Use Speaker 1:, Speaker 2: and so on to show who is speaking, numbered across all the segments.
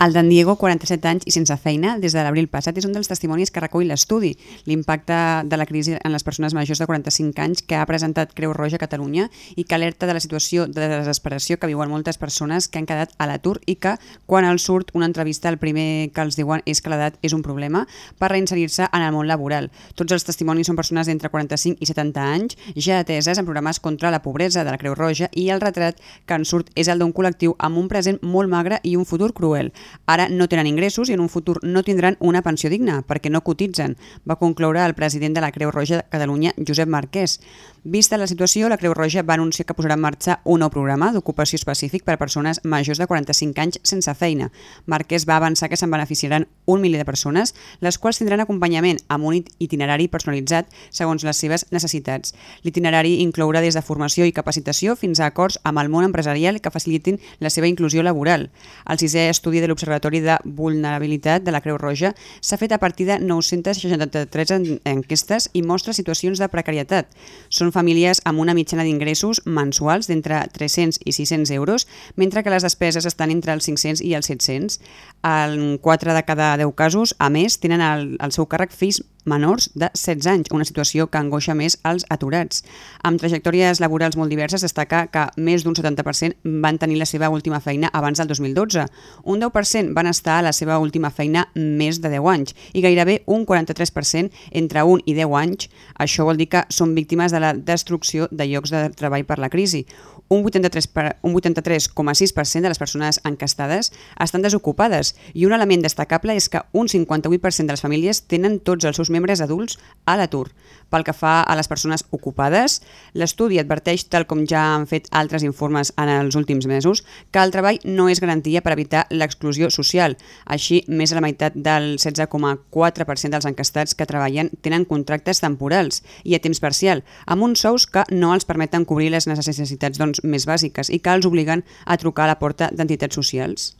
Speaker 1: El d'en Diego, 47 anys i sense feina, des de l'abril passat, és un dels testimonis que recull l'estudi, l'impacte de la crisi en les persones majors de 45 anys que ha presentat Creu Roja a Catalunya i que alerta de la situació de desesperació que viuen moltes persones que han quedat a l'atur i que, quan els surt una entrevista, el primer que els diuen és que l'edat és un problema per reinserir-se en el món laboral. Tots els testimonis són persones d'entre 45 i 70 anys, ja ateses en programes contra la pobresa de la Creu Roja i el retrat que en surt és el d'un col·lectiu amb un present molt magre i un futur cruel. Ara no tenen ingressos i en un futur no tindran una pensió digna perquè no cotitzen, va concloure el president de la Creu Roja de Catalunya, Josep Marquès. Vista la situació, la Creu Roja va anunciar que posarà en marxa un nou programa d'ocupació específic per a persones majors de 45 anys sense feina. Marquès va avançar que se'n beneficiaran un miler de persones, les quals tindran acompanyament amb un itinerari personalitzat segons les seves necessitats. L'itinerari inclourà des de formació i capacitació fins a acords amb el món empresarial que facilitin la seva inclusió laboral. El sisè estudi de l'Observatori de Vulnerabilitat de la Creu Roja s'ha fet a partir de 963 en- enquestes i mostra situacions de precarietat. Són famílies amb una mitjana d'ingressos mensuals d'entre 300 i 600 euros, mentre que les despeses estan entre els 500 i els 700. En 4 de cada 10 casos, a més, tenen al seu càrrec fills menors de 16 anys, una situació que angoixa més als aturats. Amb trajectòries laborals molt diverses, destaca que més d'un 70% van tenir la seva última feina abans del 2012. Un 10% van estar a la seva última feina més de 10 anys i gairebé un 43% entre 1 i 10 anys. Això vol dir que són víctimes de la destrucció de llocs de treball per la crisi. Un 83 per- un 83,6% de les persones encastades estan desocupades i un element destacable és que un 58% de les famílies tenen tots els seus membres adults a l'atur. Pel que fa a les persones ocupades, l'estudi adverteix, tal com ja han fet altres informes en els últims mesos, que el treball no és garantia per evitar l'exclusió social. Així, més de la meitat del 16,4% dels encastats que treballen tenen contractes temporals i a temps parcial, amb uns sous que no els permeten cobrir les necessitats doncs, més bàsiques i que els obliguen a trucar a la porta d'entitats socials.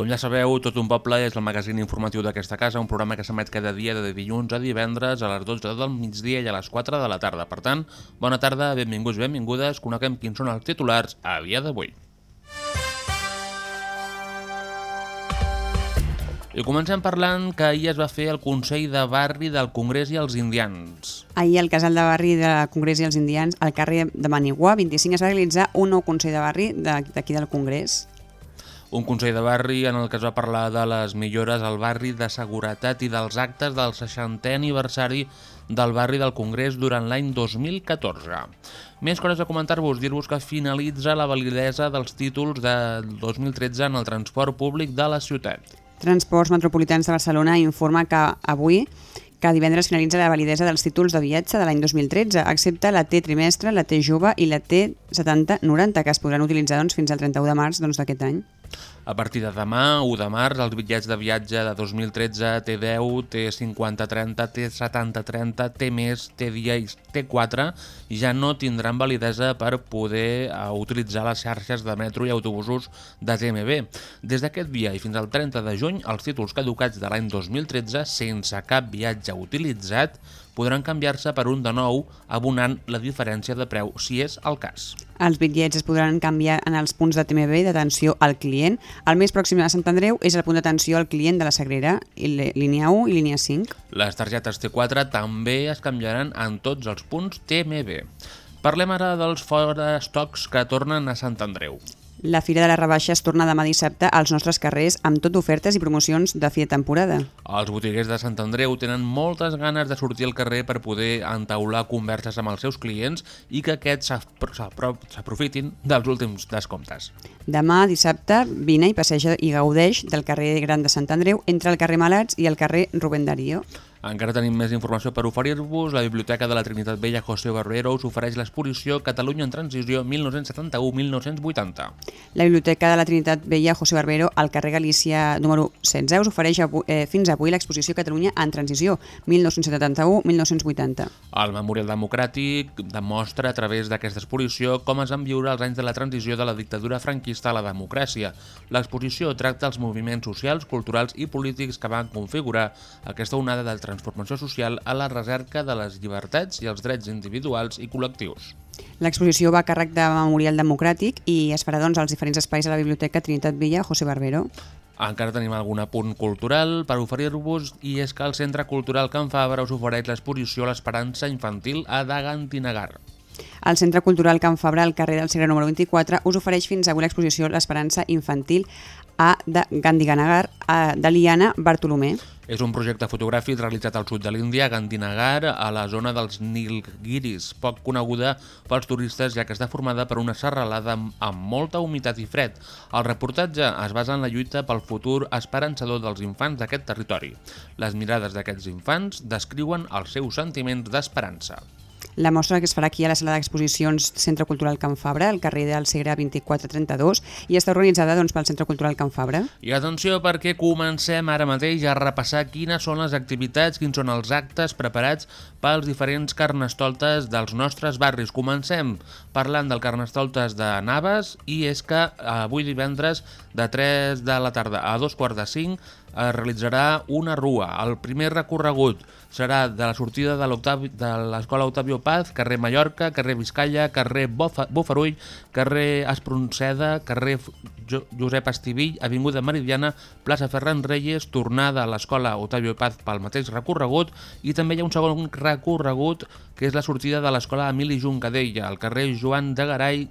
Speaker 2: Com ja sabeu, Tot un poble és el magazín informatiu d'aquesta casa, un programa que s'emet cada dia de dilluns a divendres a les 12 del migdia i a les 4 de la tarda. Per tant, bona tarda, benvinguts, benvingudes, coneguem quins són els titulars a dia d'avui. I comencem parlant que ahir es va fer el Consell de Barri del Congrés i els Indians.
Speaker 1: Ahir al casal de barri de Congrés i els Indians, al carrer de Manigua, 25, es va realitzar un nou Consell de Barri d'aquí del Congrés.
Speaker 2: Un Consell de Barri en el que es va parlar de les millores al barri de seguretat i dels actes del 60è aniversari del barri del Congrés durant l'any 2014. Més coses a comentar-vos, dir-vos que finalitza la validesa dels títols del 2013 en el transport públic de la ciutat.
Speaker 1: Transports Metropolitans de Barcelona informa que avui que divendres finalitza la validesa dels títols de viatge de l'any 2013, excepte la T trimestre, la T jove i la T 70-90, que es podran utilitzar doncs, fins al 31 de març doncs, d'aquest any.
Speaker 2: A partir de demà, 1 de març, els bitllets de viatge de 2013 T10, T5030, T7030, T+, T10 i T4 ja no tindran validesa per poder eh, utilitzar les xarxes de metro i autobusos de TMB. Des d'aquest dia i fins al 30 de juny, els títols caducats de l'any 2013 sense cap viatge utilitzat podran canviar-se per un de nou abonant la diferència de preu, si és el cas.
Speaker 1: Els bitllets es podran canviar en els punts de TMB d'atenció al client. El més pròxim a Sant Andreu és el punt d'atenció al client de la Sagrera, línia 1 i línia 5.
Speaker 2: Les targetes T4 també es canviaran en tots els punts TMB. Parlem ara dels fora estocs que tornen a Sant Andreu.
Speaker 1: La Fira de la Rebaixa es torna demà dissabte als nostres carrers amb tot ofertes i promocions de fi de temporada.
Speaker 2: Els botiguers de Sant Andreu tenen moltes ganes de sortir al carrer per poder entaular converses amb els seus clients i que aquests s'apro- s'apro- s'aprofitin dels últims descomptes.
Speaker 1: Demà, dissabte, vine i passeja i gaudeix del carrer Gran de Sant Andreu entre el carrer Malats i el carrer Rubén Darío.
Speaker 2: Encara tenim més informació per oferir-vos. La Biblioteca de la Trinitat Vella José Barbero us ofereix l'exposició Catalunya en Transició 1971-1980.
Speaker 1: La Biblioteca de la Trinitat Vella José Barbero al carrer Galícia número 16 us ofereix avui, eh, fins avui l'exposició Catalunya en Transició 1971-1980.
Speaker 2: El Memorial Democràtic demostra a través d'aquesta exposició com es van viure els anys de la transició de la dictadura franquista a la democràcia. L'exposició tracta els moviments socials, culturals i polítics que van configurar aquesta onada de transformació social a la recerca de les llibertats i els drets individuals i col·lectius.
Speaker 1: L'exposició va a càrrec de Memorial Democràtic i es farà doncs, als diferents espais de la Biblioteca Trinitat Vella José Barbero.
Speaker 2: Encara tenim algun apunt cultural per oferir-vos i és que el Centre Cultural Can Fabra us ofereix l'exposició L'Esperança Infantil a Dagantinagar.
Speaker 1: El Centre Cultural Can Fabra, al carrer del Segre número 24, us ofereix fins avui l'exposició L'Esperança Infantil a de Gandhiganagar a de Liana Bartolomé.
Speaker 2: És un projecte fotogràfic realitzat al sud de l'Índia, a Gandhinagar, a la zona dels Nilgiris, poc coneguda pels turistes ja que està formada per una serralada amb, molta humitat i fred. El reportatge es basa en la lluita pel futur esperançador dels infants d'aquest territori. Les mirades d'aquests infants descriuen els seus sentiments d'esperança.
Speaker 1: La mostra que es farà aquí a la sala d'exposicions Centre Cultural Can Fabra, al carrer del Segre 2432, i està organitzada doncs, pel Centre Cultural Can Fabra.
Speaker 2: I atenció perquè comencem ara mateix a repassar quines són les activitats, quins són els actes preparats pels diferents carnestoltes dels nostres barris. Comencem parlant del carnestoltes de Naves i és que avui divendres de 3 de la tarda a 2 quarts de 5 es realitzarà una rua. El primer recorregut serà de la sortida de de l'Escola Octavio Paz, carrer Mallorca, carrer Vizcaya, carrer Bofa- Bofarull, carrer Espronceda, carrer Jo- Josep Estivill, Avinguda Meridiana, plaça Ferran Reyes, tornada a l'Escola Octavio Paz pel mateix recorregut. I també hi ha un segon recorregut que és la sortida de l'Escola Emili Juncadella, al carrer Joan de Garay,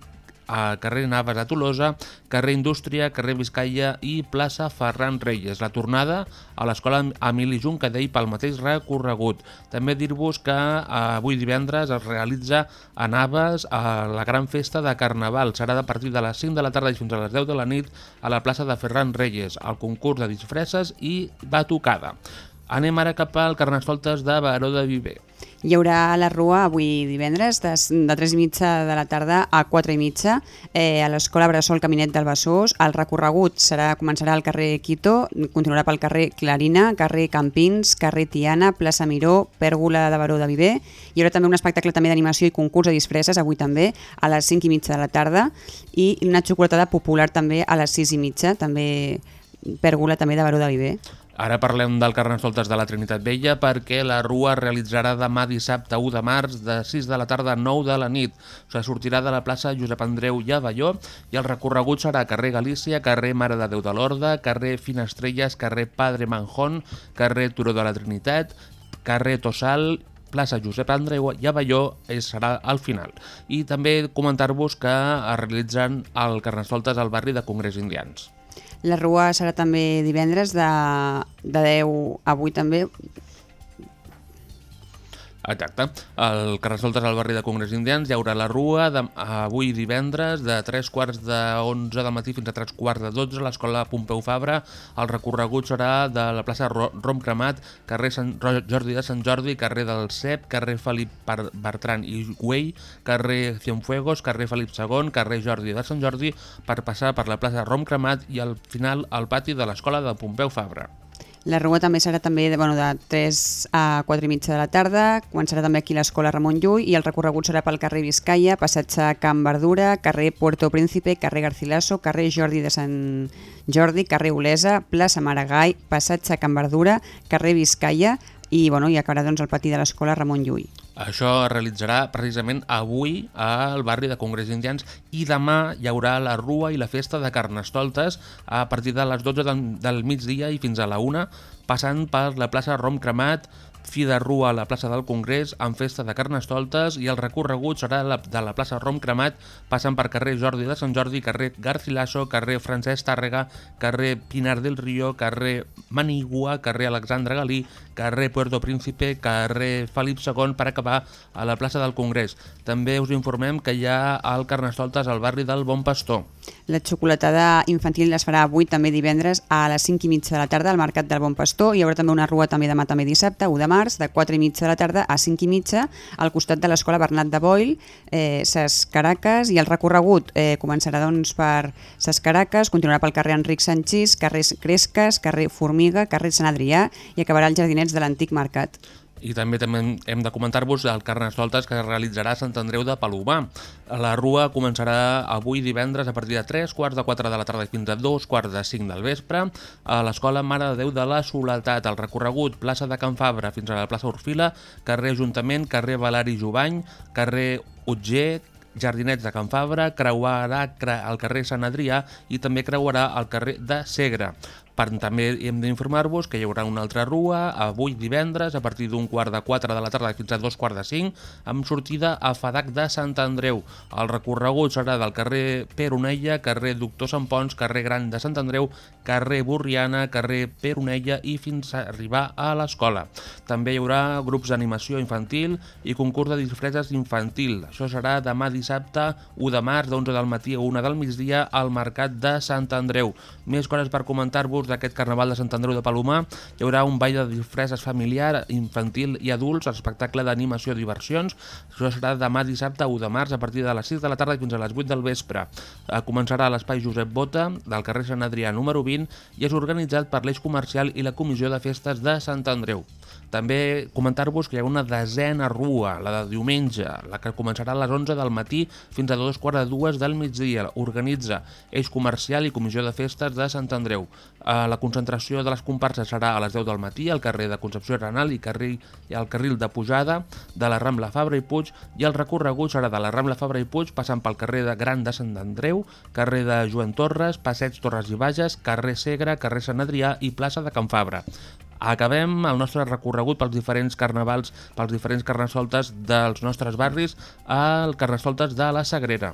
Speaker 2: a carrer Naves a Tolosa, carrer Indústria, carrer Vizcaya i plaça Ferran Reyes. La tornada a l'escola Emili Juncadell pel mateix recorregut. També dir-vos que eh, avui divendres es realitza a Naves a la gran festa de Carnaval. Serà de partir de les 5 de la tarda i fins a les 10 de la nit a la plaça de Ferran Reyes, al concurs de disfresses i batucada. Anem ara cap al Carnestoltes de Baró de Viver.
Speaker 1: Hi haurà la rua avui divendres de, de 3 i mitja de la tarda a 4 i mitja eh, a l'Escola Bressol Caminet del Besòs. El recorregut serà començarà al carrer Quito, continuarà pel carrer Clarina, carrer Campins, carrer Tiana, plaça Miró, Pèrgola de Baró de Viver. Hi haurà també un espectacle també d'animació i concurs de disfresses avui també a les 5 i mitja de la tarda i una xocolatada popular també a les 6 i mitja, també Pèrgola també de Baró de Viver.
Speaker 2: Ara parlem del Carnestoltes de la Trinitat Vella perquè la rua realitzarà demà dissabte 1 de març de 6 de la tarda a 9 de la nit. Se sortirà de la plaça Josep Andreu i Avelló i el recorregut serà carrer Galícia, carrer Mare de Déu de l'Horda, carrer Finestrelles, carrer Padre Manjón, carrer Turó de la Trinitat, carrer Tossal, plaça Josep Andreu i Avelló serà al final. I també comentar-vos que es realitzen el Carnestoltes al barri de Congrés Indians.
Speaker 1: La rua serà també divendres de, de 10 a 8 també.
Speaker 2: Exacte. El Carnestoltes al barri de Congrés Indians hi haurà la rua de, avui divendres de 3 quarts de 11 del matí fins a 3 quarts de 12 a l'escola Pompeu Fabra. El recorregut serà de la plaça Ro- Rom Cremat, carrer Sant Jordi de Sant Jordi, carrer del Cep, carrer Felip Bertran i Güell, carrer Cienfuegos, carrer Felip II, carrer Jordi de Sant Jordi, per passar per la plaça Rom Cremat i al final al pati de l'escola de Pompeu Fabra.
Speaker 1: La rua també serà també de, bueno, de 3 a 4 i mitja de la tarda, començarà també aquí l'escola Ramon Llull i el recorregut serà pel carrer Vizcaya, passatge Can Verdura, carrer Puerto Príncipe, carrer Garcilaso, carrer Jordi de Sant Jordi, carrer Olesa, plaça Maragall, passatge Can Verdura, carrer Vizcaya i, bueno, i acabarà doncs, el pati de l'escola Ramon Llull.
Speaker 2: Això es realitzarà precisament avui al barri de Congrés Indians i demà hi haurà la rua i la festa de Carnestoltes a partir de les 12 del, del migdia i fins a la 1, passant per la plaça Rom Cremat, fi de rua a la plaça del Congrés amb festa de carnestoltes i el recorregut serà la, de la plaça Rom Cremat passant per carrer Jordi de Sant Jordi, carrer Garcilaso, carrer Francesc Tàrrega, carrer Pinar del Río, carrer Manigua, carrer Alexandre Galí, carrer Puerto Príncipe, carrer Felip II per acabar a la plaça del Congrés. També us informem que hi ha el carnestoltes al barri del Bon Pastor.
Speaker 1: La xocolatada infantil es farà avui també divendres a les 5 i mitja de la tarda al Mercat del Bon Pastor. Hi haurà també una rua també demà també dissabte, 1 de març, de 4 i mitja de la tarda a 5 i mitja al costat de l'Escola Bernat de Boil, eh, Ses Caracas, i el recorregut eh, començarà doncs per Ses Caracas, continuarà pel carrer Enric Sanchís, carrer Cresques, carrer Formiga, carrer Sant Adrià i acabarà als jardinets de l'antic mercat.
Speaker 2: I també també hem de comentar-vos el Carnestoltes que es realitzarà a Sant Andreu de Palomar. La rua començarà avui divendres a partir de 3 quarts de 4 de la tarda fins a 2 quarts de 5 del vespre a l'Escola Mare de Déu de la Soledat. El recorregut plaça de Can Fabra fins a la plaça Orfila, carrer Ajuntament, carrer Valari Jovany, carrer Utger, Jardinets de Can Fabra, creuarà el carrer Sant Adrià i també creuarà el carrer de Segre. Per, també hem d'informar-vos que hi haurà una altra rua avui divendres a partir d'un quart de 4 de la tarda fins a dos quarts de 5 amb sortida a Fadac de Sant Andreu. El recorregut serà del carrer Peronella, carrer Doctor Sant Pons, carrer Gran de Sant Andreu, carrer Borriana, carrer Peronella i fins a arribar a l'escola. També hi haurà grups d'animació infantil i concurs de disfresses infantil. Això serà demà dissabte 1 de març d'11 del matí a 1 del migdia al Mercat de Sant Andreu. Més coses per comentar-vos d'aquest Carnaval de Sant Andreu de Palomar hi haurà un ball de disfresses familiar, infantil i adults, espectacle d'animació i diversions. Això serà demà dissabte 1 de març a partir de les 6 de la tarda fins a les 8 del vespre. Eh, començarà a l'espai Josep Bota del carrer Sant Adrià número 20 i és organitzat per l'Eix Comercial i la Comissió de Festes de Sant Andreu. També comentar-vos que hi ha una desena rua, la de diumenge, la que començarà a les 11 del matí fins a dos quarts de dues del migdia. Organitza Eix Comercial i Comissió de Festes de Sant Andreu. Eh, la concentració de les comparses serà a les 10 del matí al carrer de Concepció Arenal i, carrer, i al carril de pujada de la Rambla Fabra i Puig i el recorregut serà de la Rambla Fabra i Puig passant pel carrer de Gran de Sant Andreu, carrer de Joan Torres, Passeig Torres i Bages, carrer Segre, carrer Sant Adrià i plaça de Can Fabra. Acabem el nostre recorregut pels diferents carnavals, pels diferents carnesoltes dels nostres barris al carnesoltes de la Sagrera.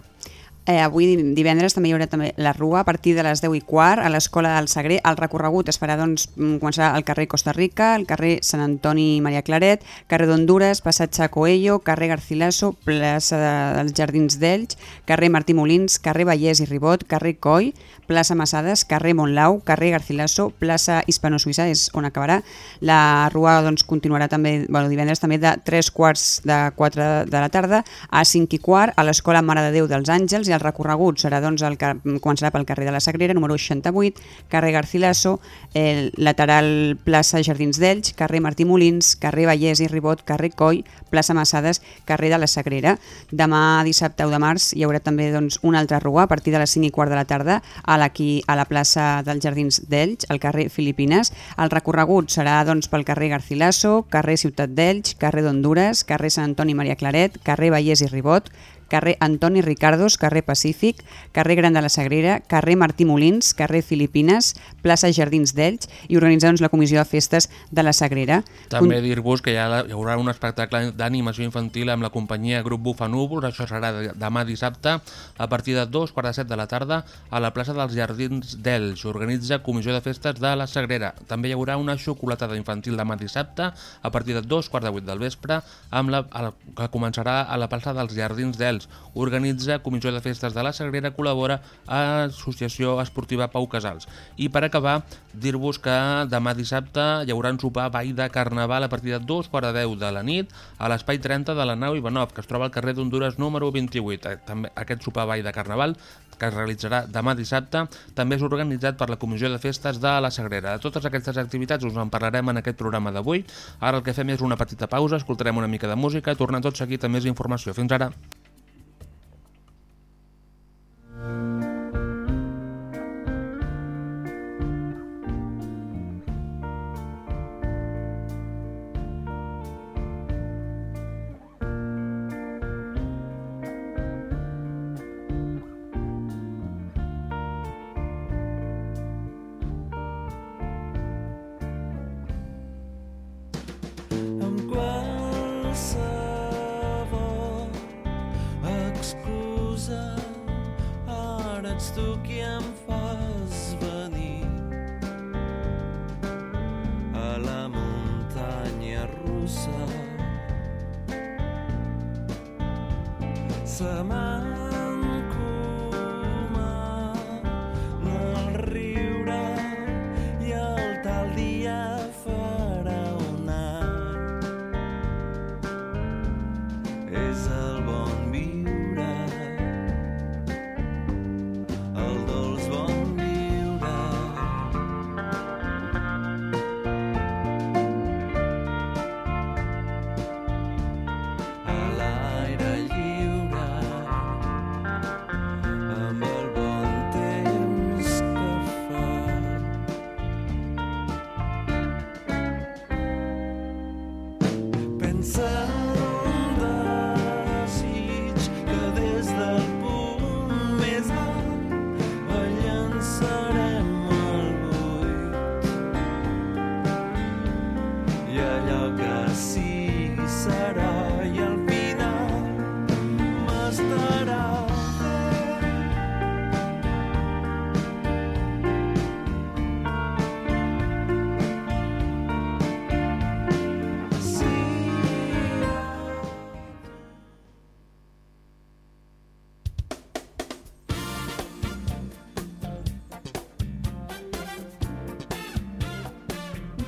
Speaker 1: Eh, avui divendres també hi haurà també la rua a partir de les 10 i quart a l'Escola del Sagrer. El recorregut es farà doncs, mm, començarà al carrer Costa Rica, al carrer Sant Antoni Maria Claret, carrer d'Honduras, passatge Coello, carrer Garcilaso, plaça de, dels Jardins d'Ells, carrer Martí Molins, carrer Vallès i Ribot, carrer Coll, plaça Massades, carrer Montlau, carrer Garcilaso, plaça Hispano-Suïssa, és on acabarà. La rua doncs, continuarà també, bueno, divendres també de 3 quarts de 4 de la tarda a 5 i quart a l'Escola Mare de Déu dels Àngels i el recorregut serà doncs, el que començarà pel carrer de la Sagrera, número 68, carrer Garcilaso, el lateral plaça Jardins d'Elx, carrer Martí Molins, carrer Vallès i Ribot, carrer Coll, plaça Massades, carrer de la Sagrera. Demà dissabte 1 de març hi haurà també doncs, una altra rua a partir de les 5 i quart de la tarda a aquí a la plaça dels Jardins d'Elx, al carrer Filipines. El recorregut serà doncs, pel carrer Garcilaso, carrer Ciutat d'Elx, carrer d'Honduras, carrer Sant Antoni Maria Claret, carrer Vallès i Ribot, carrer Antoni Ricardos, carrer Pacífic, carrer Gran de la Sagrera, carrer Martí Molins, carrer Filipines, plaça Jardins d'Elx i organitzar doncs, la Comissió de Festes de la Sagrera.
Speaker 2: També dir-vos que hi, ha, hi haurà un espectacle d'animació infantil amb la companyia Grup Bufanúvols, això serà demà dissabte a partir de dos quarts de set de la tarda a la plaça dels Jardins d'Elx. Organitza Comissió de Festes de la Sagrera. També hi haurà una xocolatada infantil demà dissabte a partir de dos quarts de vuit del vespre amb la, a la, que començarà a la plaça dels Jardins d'Elx. Organitza Comissió de Festes de la Sagrera, col·labora a Associació Esportiva Pau Casals. I per acabar, dir-vos que demà dissabte hi haurà un sopar ball de Carnaval a partir de dos quarts de deu de la nit a l'Espai 30 de la nau Ivanov, que es troba al carrer d'Honduras número 28. Eh, també aquest sopar ball de Carnaval que es realitzarà demà dissabte, també és organitzat per la Comissió de Festes de la Sagrera. De totes aquestes activitats us en parlarem en aquest programa d'avui. Ara el que fem és una petita pausa, escoltarem una mica de música, tornem tot seguit amb més informació. Fins ara.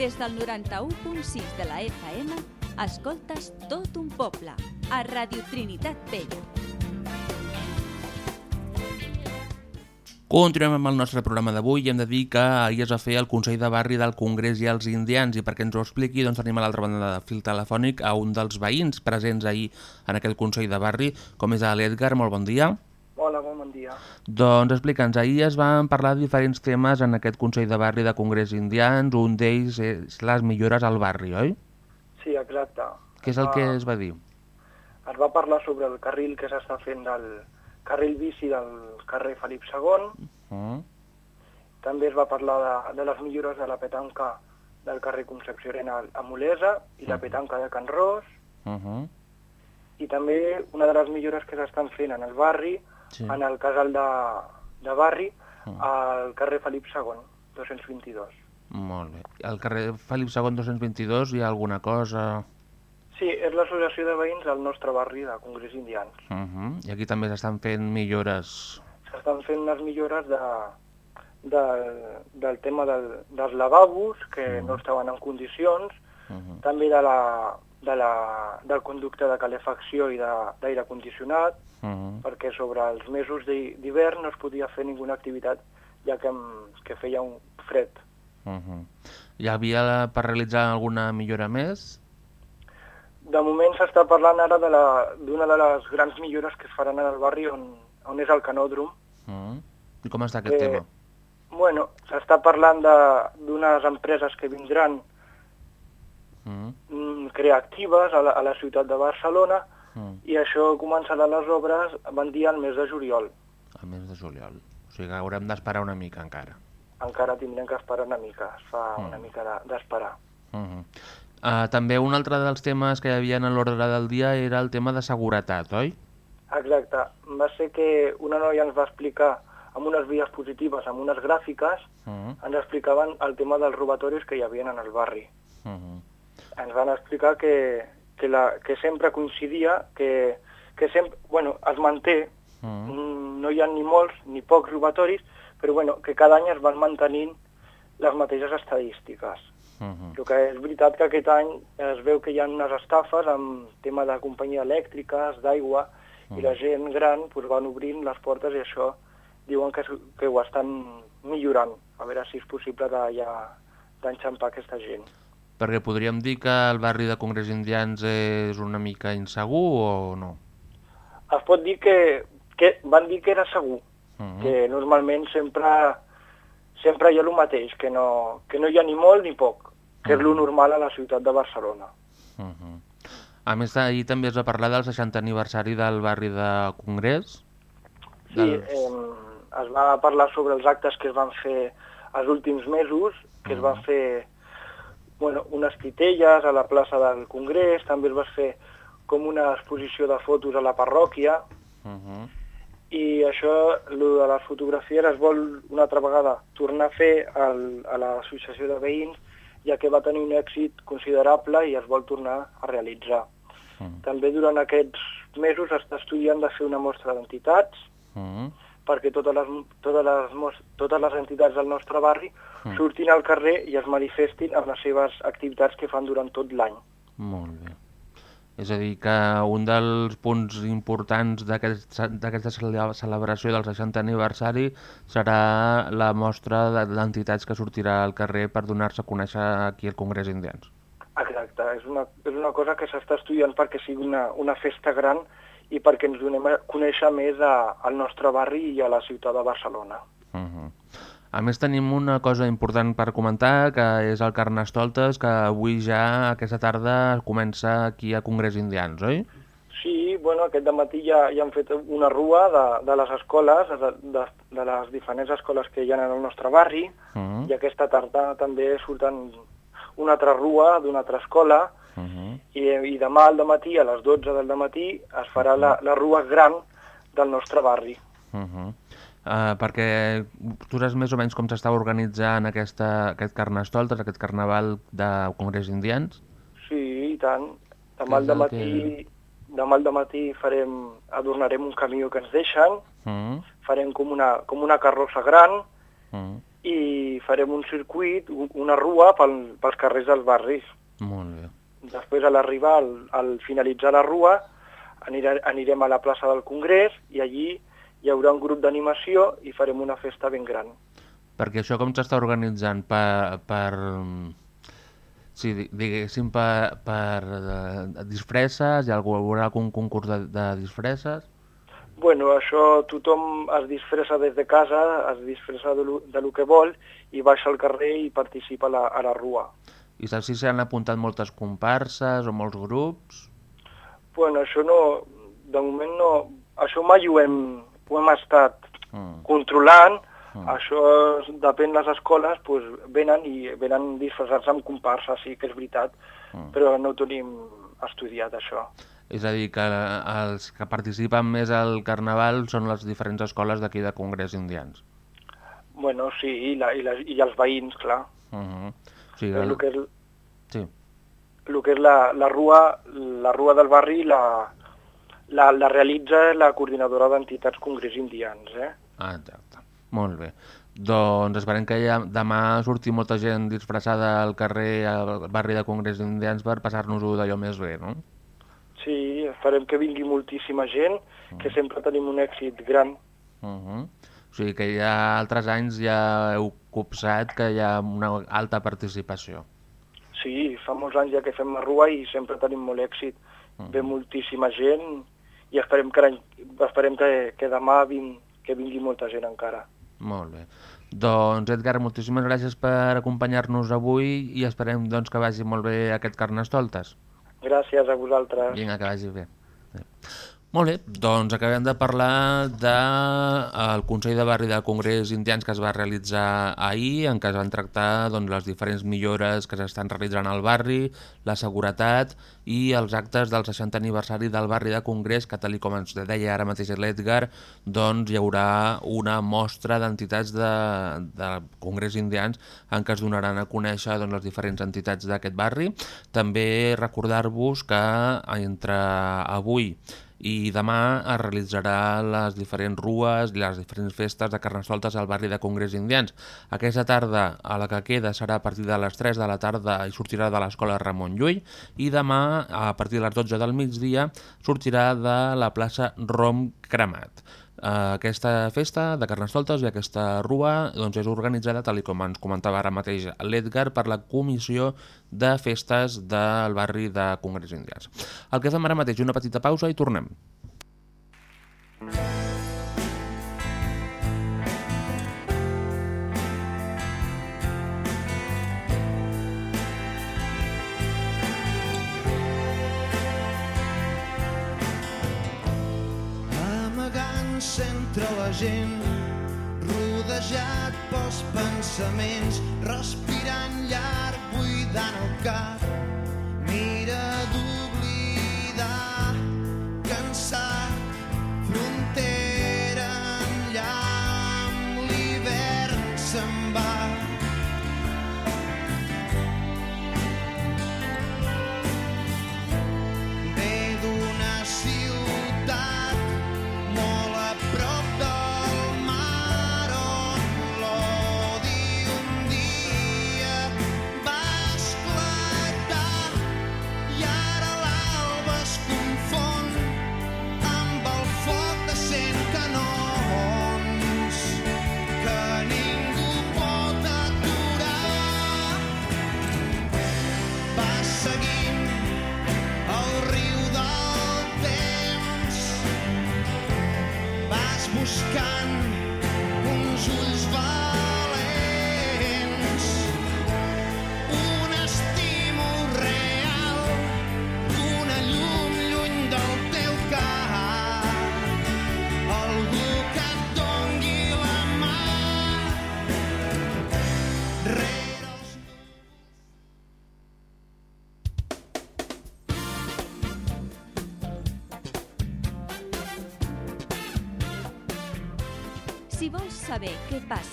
Speaker 3: Des del
Speaker 4: 91.6 de la FM, escoltes tot un poble, a Radio Trinitat Vella.
Speaker 2: Continuem amb el nostre programa d'avui i hem de dir que ahir es va fer el Consell de Barri del Congrés i els Indians i perquè ens ho expliqui doncs tenim a l'altra banda de fil telefònic a un dels veïns presents ahir en aquest Consell de Barri, com és l'Edgar, molt bon dia.
Speaker 5: Hola, bon dia.
Speaker 2: Doncs explica'ns, ahir es van parlar de diferents temes en aquest Consell de Barri de Congrés Indians, un d'ells és les millores al barri, oi?
Speaker 5: Sí, exacte.
Speaker 2: Què és el que
Speaker 5: Ah,
Speaker 2: es va dir?
Speaker 5: Es va parlar sobre el carril que s'està fent del carril bici del carrer Felip II.
Speaker 2: Mm.
Speaker 5: També es va parlar de, de les millores de la petanca del carrer Concepció Arena a Molesa i la petanca de Can Ros.
Speaker 2: Uh -huh.
Speaker 5: I també una de les millores que s'estan fent en el barri,
Speaker 2: Sí.
Speaker 5: en el casal de, de barri, al carrer Felip II, 222.
Speaker 2: Molt bé. Al carrer Felip II 222 hi ha alguna cosa...
Speaker 5: Sí, és l'associació de veïns del nostre barri de Congrés Indians.
Speaker 2: Uh -huh. I aquí també s'estan fent millores...
Speaker 5: s'estan fent unes millores de, de, del tema del, dels lavabos, que no estaven en condicions,
Speaker 2: Uh -huh.
Speaker 5: també de la, de la, del conducte de calefacció i d'aire condicionat,
Speaker 2: Uh -huh.
Speaker 5: perquè sobre els mesos d'hi- d'hivern no es podia fer ninguna activitat, ja que, em- que feia un fred.
Speaker 2: Uh -huh. Hi havia per realitzar alguna millora més?
Speaker 5: De moment s'està parlant ara de la- d'una de, les grans millores que es faran en el barri on, on és el canòdrom,
Speaker 2: Uh -huh. I com està aquest
Speaker 5: Eh,
Speaker 2: tema?
Speaker 5: Bueno, s'està parlant de- d'unes empreses que vindran mm, creatives a la, a la ciutat de Barcelona
Speaker 2: -huh.
Speaker 5: i això començarà les obres, van dir, al mes de juliol.
Speaker 2: A mes de juliol. O sigui que haurem d'esperar una mica encara.
Speaker 5: Encara tindrem que esperar una mica, es fa
Speaker 2: Mm.
Speaker 5: una mica de- d'esperar.
Speaker 2: Uh -huh. uh, també un altre dels temes que hi havia en l'ordre del dia era el tema de seguretat, oi?
Speaker 5: Exacte, va ser que una noia ens va explicar amb unes vies positives, amb unes gràfiques,
Speaker 2: Uh -huh.
Speaker 5: ens explicaven el tema dels robatoris que hi havia en el barri.
Speaker 2: Uh -huh.
Speaker 5: Ens van explicar que, que, la, que sempre coincidia, que, que sempre, bueno, es manté,
Speaker 2: Uh -huh.
Speaker 5: mm, no hi ha ni molts ni pocs robatoris, però bueno, que cada any es van mantenint les mateixes estadístiques.
Speaker 2: Uh -huh.
Speaker 5: El que és veritat que aquest any es veu que hi ha unes estafes amb tema de companyia elèctriques, d'aigua, i la gent gran pues, van obrint les portes i això diuen que, que ho estan millorant. A veure si és possible d'enxampar aquesta gent.
Speaker 2: Perquè podríem dir que el barri de Congrés Indians és una mica insegur o no?
Speaker 5: Es pot dir que, que van dir que era segur,
Speaker 2: Uh -huh.
Speaker 5: que normalment sempre, sempre hi ha el mateix, que no, que no hi ha ni molt ni poc, que és lo normal a la ciutat de Barcelona.
Speaker 2: Uh -huh. A més, ahir també es va parlar del 60 aniversari del barri de Congrés.
Speaker 5: Sí, eh, es va parlar sobre els actes que es van fer els últims mesos, que es van fer bueno, unes titelles a la plaça del Congrés, també es va fer com una exposició de fotos a la parròquia,
Speaker 2: Uh -huh.
Speaker 5: i això, el de les fotografies, es vol una altra vegada tornar a fer al, a l'associació de veïns, ja que va tenir un èxit considerable i es vol tornar a realitzar.
Speaker 2: Mm.
Speaker 5: També durant aquests mesos està estudiant de fer una mostra d'entitats,
Speaker 2: Mm.
Speaker 5: Perquè totes les, totes, les, totes les entitats del nostre barri
Speaker 2: Mm.
Speaker 5: surtin al carrer i es manifestin amb les seves activitats que fan durant tot l'any.
Speaker 2: Molt bé. És a dir, que un dels punts importants d'aquest- d'aquesta cele- celebració del 60 aniversari serà la mostra de- d'entitats que sortirà al carrer per donar-se a conèixer aquí al Congrés Indians.
Speaker 5: Exacte, és una, és una cosa que s'està estudiant perquè sigui una, una festa gran i perquè ens donem a conèixer més a, al nostre barri i a la ciutat de Barcelona.
Speaker 2: Uh -huh. A més tenim una cosa important per comentar, que és el Carnestoltes, que avui ja, aquesta tarda, comença aquí a Congrés Indians, oi?
Speaker 5: Sí, bueno, aquest matí ja, ja han fet una rua de, de les escoles, de, de, de les diferents escoles que hi ha en el nostre barri,
Speaker 2: Uh -huh.
Speaker 5: i aquesta tarda també surten una altra rua d'una altra escola,
Speaker 2: Uh -huh.
Speaker 5: i, i demà al matí, a les 12 del matí, es farà la, la rua gran del nostre barri.
Speaker 2: Uh -huh. uh, perquè tu saps més o menys com s'està organitzant aquesta, aquest Carnestoltes, aquest carnaval de Congrés Indians?
Speaker 5: Sí, i tant. Demà al matí,
Speaker 2: que-
Speaker 5: demà al matí farem, adornarem un camió que ens deixen,
Speaker 2: Uh -huh.
Speaker 5: farem com una, com una carrossa gran
Speaker 2: Uh -huh.
Speaker 5: i farem un circuit, un- una rua pel, pels carrers dels barris.
Speaker 2: Molt bé.
Speaker 5: Després, a l'arribar, al, al finalitzar la rua, anirà, anirem a la plaça del Congrés i allí hi haurà un grup d'animació i farem una festa ben gran.
Speaker 2: Perquè això com s'està organitzant? Per, per, sí, di- diguéssim, per, per uh, disfresses? Hi haurà algun concurs de, de disfresses?
Speaker 5: Bueno, això tothom es disfressa des de casa, es disfressa de lo, de lo que vol i baixa al carrer i participa a la, a la rua.
Speaker 2: I saps si s'han apuntat moltes comparses o molts grups?
Speaker 5: Bueno, això no, de moment no, això mai ho hem, ho hem estat
Speaker 2: Mm.
Speaker 5: controlant,
Speaker 2: Mm.
Speaker 5: això és- depèn les escoles, pues, venen i venen disfressats amb comparsa, sí que és veritat,
Speaker 2: Mm.
Speaker 5: però no ho tenim estudiat això.
Speaker 2: És a dir, que els que participen més al Carnaval són les diferents escoles d'aquí de Congrés Indians.
Speaker 5: Bueno, sí, i, la, i, la, i els veïns, clar.
Speaker 2: Uh -huh. O sigui,
Speaker 5: Però el que és,
Speaker 2: Sí.
Speaker 5: el que és la, la, rua, la rua del barri la, la, la realitza la coordinadora d'entitats Congrés Indians, eh?
Speaker 2: Ah, exacte. Molt bé. Doncs esperem que ja demà surti molta gent disfressada al carrer, al barri de Congrés Indians per passar-nos-ho d'allò més bé, no?
Speaker 5: Sí, esperem que vingui moltíssima gent, que sempre tenim un èxit gran.
Speaker 2: Uh -huh. O sigui que ja altres anys ja heu copsat que hi ha una alta participació.
Speaker 5: Sí, fa molts anys ja que fem la rua i sempre tenim molt èxit.
Speaker 2: Mhm.
Speaker 5: Ve moltíssima gent i esperem que, esperem que, que demà vin, que vingui molta gent encara.
Speaker 2: Molt bé. Doncs Edgar, moltíssimes gràcies per acompanyar-nos avui i esperem doncs, que vagi molt bé aquest Carnestoltes.
Speaker 5: Gràcies a vosaltres.
Speaker 2: Vinga, que vagi bé. Bé. Molt bé, doncs acabem de parlar del Consell de Barri del Congrés Indians que es va realitzar ahir, en què es van tractar doncs, les diferents millores que s'estan realitzant al barri, la seguretat i els actes del 60 aniversari del barri de Congrés, que tal com ens deia ara mateix l'Edgar, doncs hi haurà una mostra d'entitats de, de Congrés Indians en què es donaran a conèixer doncs, les diferents entitats d'aquest barri. També recordar-vos que entre avui i demà es realitzarà les diferents rues i les diferents festes de Carnestoltes al barri de Congrés Indians. Aquesta tarda, a la que queda, serà a partir de les 3 de la tarda i sortirà de l'escola Ramon Llull i demà, a partir de les 12 del migdia, sortirà de la plaça Rom Cremat. Eh, Aquesta festa de Carnestoltes i aquesta rua doncs, és organitzada, tal com ens comentava ara mateix l'Edgar, per la Comissió de Festes del barri de Congrés Indians. El que fem ara mateix, una petita pausa i tornem.
Speaker 3: amagant-se gent, rodejat pels pensaments, respirant llarg, buidant el cap,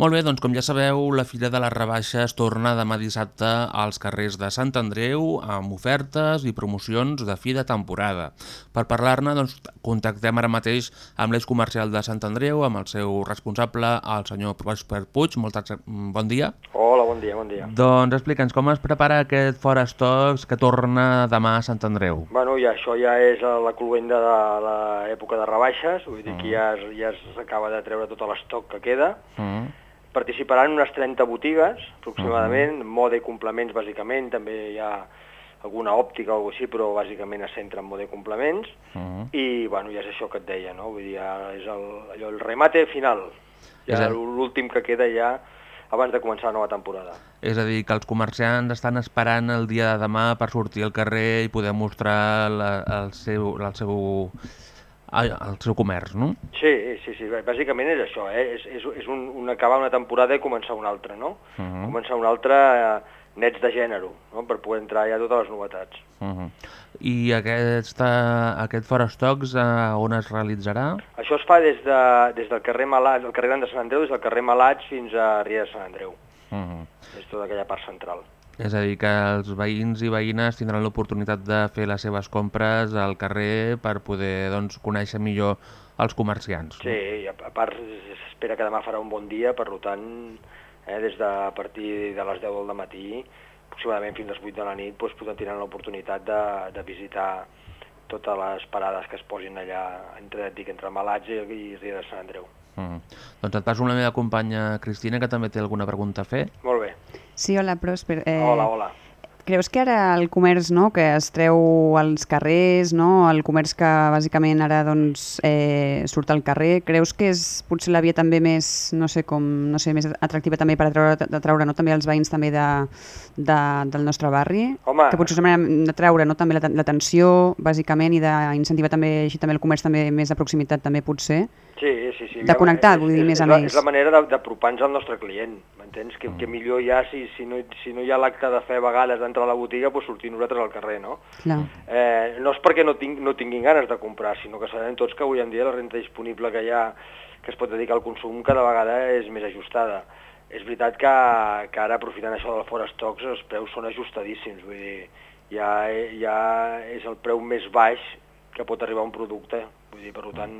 Speaker 2: Molt bé, doncs com ja sabeu, la Fira de les Rebaixes torna demà dissabte als carrers de Sant Andreu amb ofertes i promocions de fi de temporada. Per parlar-ne, doncs, contactem ara mateix amb l'eix comercial de Sant Andreu, amb el seu responsable, el senyor Prosper Puig. Molt bon dia.
Speaker 6: Hola, bon dia, bon dia.
Speaker 2: Doncs explica'ns com es prepara aquest Fora Stocks que torna demà a Sant Andreu.
Speaker 6: Bueno, ja, això ja és la cluenda de l'època de rebaixes, vull dir que ja, es- ja s'acaba de treure tot l'estoc que queda.
Speaker 2: Mm.
Speaker 6: Participaran unes 30 botigues, aproximadament, moda i complements, bàsicament, també hi ha alguna òptica o alguna així, però bàsicament es centra en moda i complements,
Speaker 2: Mm.
Speaker 6: i bueno, ja és això que et deia, no? Vull dir, ja és el, allò, el remate final, ja l'últim que queda ja abans de començar la nova temporada.
Speaker 2: És a dir, que els comerciants estan esperant el dia de demà per sortir al carrer i poder mostrar la, el, seu, el, seu, el seu comerç, no?
Speaker 6: Sí, sí, sí, bàsicament és això, eh? és, és, és un, un acabar una temporada i començar una altra, no?
Speaker 2: Uh -huh.
Speaker 6: Començar una altra eh, nets de gènere, no? per poder entrar ja totes les novetats.
Speaker 2: Uh -huh. I aquesta, aquest Fora Stocks eh, on es realitzarà?
Speaker 6: Això es fa des, de, des del carrer Malats, del carrer Gran de Sant Andreu, des del carrer Malats fins a Ria de Sant Andreu,
Speaker 2: Uh -huh.
Speaker 6: és tota aquella part central.
Speaker 2: És a dir, que els veïns i veïnes tindran l'oportunitat de fer les seves compres al carrer per poder doncs, conèixer millor els comerciants.
Speaker 6: Sí, i a, part s'espera que demà farà un bon dia, per tant, eh, des de a partir de les 10 del matí, aproximadament fins a les 8 de la nit, doncs, podran tenir l'oportunitat de, de visitar totes les parades que es posin allà entre, dic, entre Malats i, Ria de Sant Andreu.
Speaker 2: -huh. Doncs et passo amb la meva companya Cristina, que també té alguna pregunta a fer.
Speaker 6: Molt bé.
Speaker 1: Sí, hola, Pròsper. Eh,
Speaker 6: Hola, hola.
Speaker 1: Creus que ara el comerç no, que es treu als carrers, no, el comerç que bàsicament ara doncs, eh, surt al carrer, creus que és potser la via també més, no sé com, no sé, més atractiva també per atraure, atraure no, també els veïns també de, de, del nostre barri?
Speaker 6: Home.
Speaker 1: Que potser és una manera d'atraure no, també l'aten- l'atenció, bàsicament, i d'incentivar també així també el comerç també més de proximitat també potser?
Speaker 6: Sí, sí, sí.
Speaker 1: De connectar, vull dir,
Speaker 6: és,
Speaker 1: més
Speaker 6: és la,
Speaker 1: ells.
Speaker 6: És la manera d'apropar-nos al nostre client, m'entens? Que, que millor ja, si, si, no, si no hi ha l'acte de fer a vegades d'entrar a la botiga, doncs sortir nosaltres al carrer, no?
Speaker 1: Clar.
Speaker 6: Eh, no és perquè no, tinc, no tinguin ganes de comprar, sinó que sabem tots que avui en dia la renta disponible que hi ha, que es pot dedicar al consum, cada vegada és més ajustada. És veritat que, que ara, aprofitant això del fora stocks, els preus són ajustadíssims, vull dir, ja, ja és el preu més baix que pot arribar un producte. Vull dir, per tant,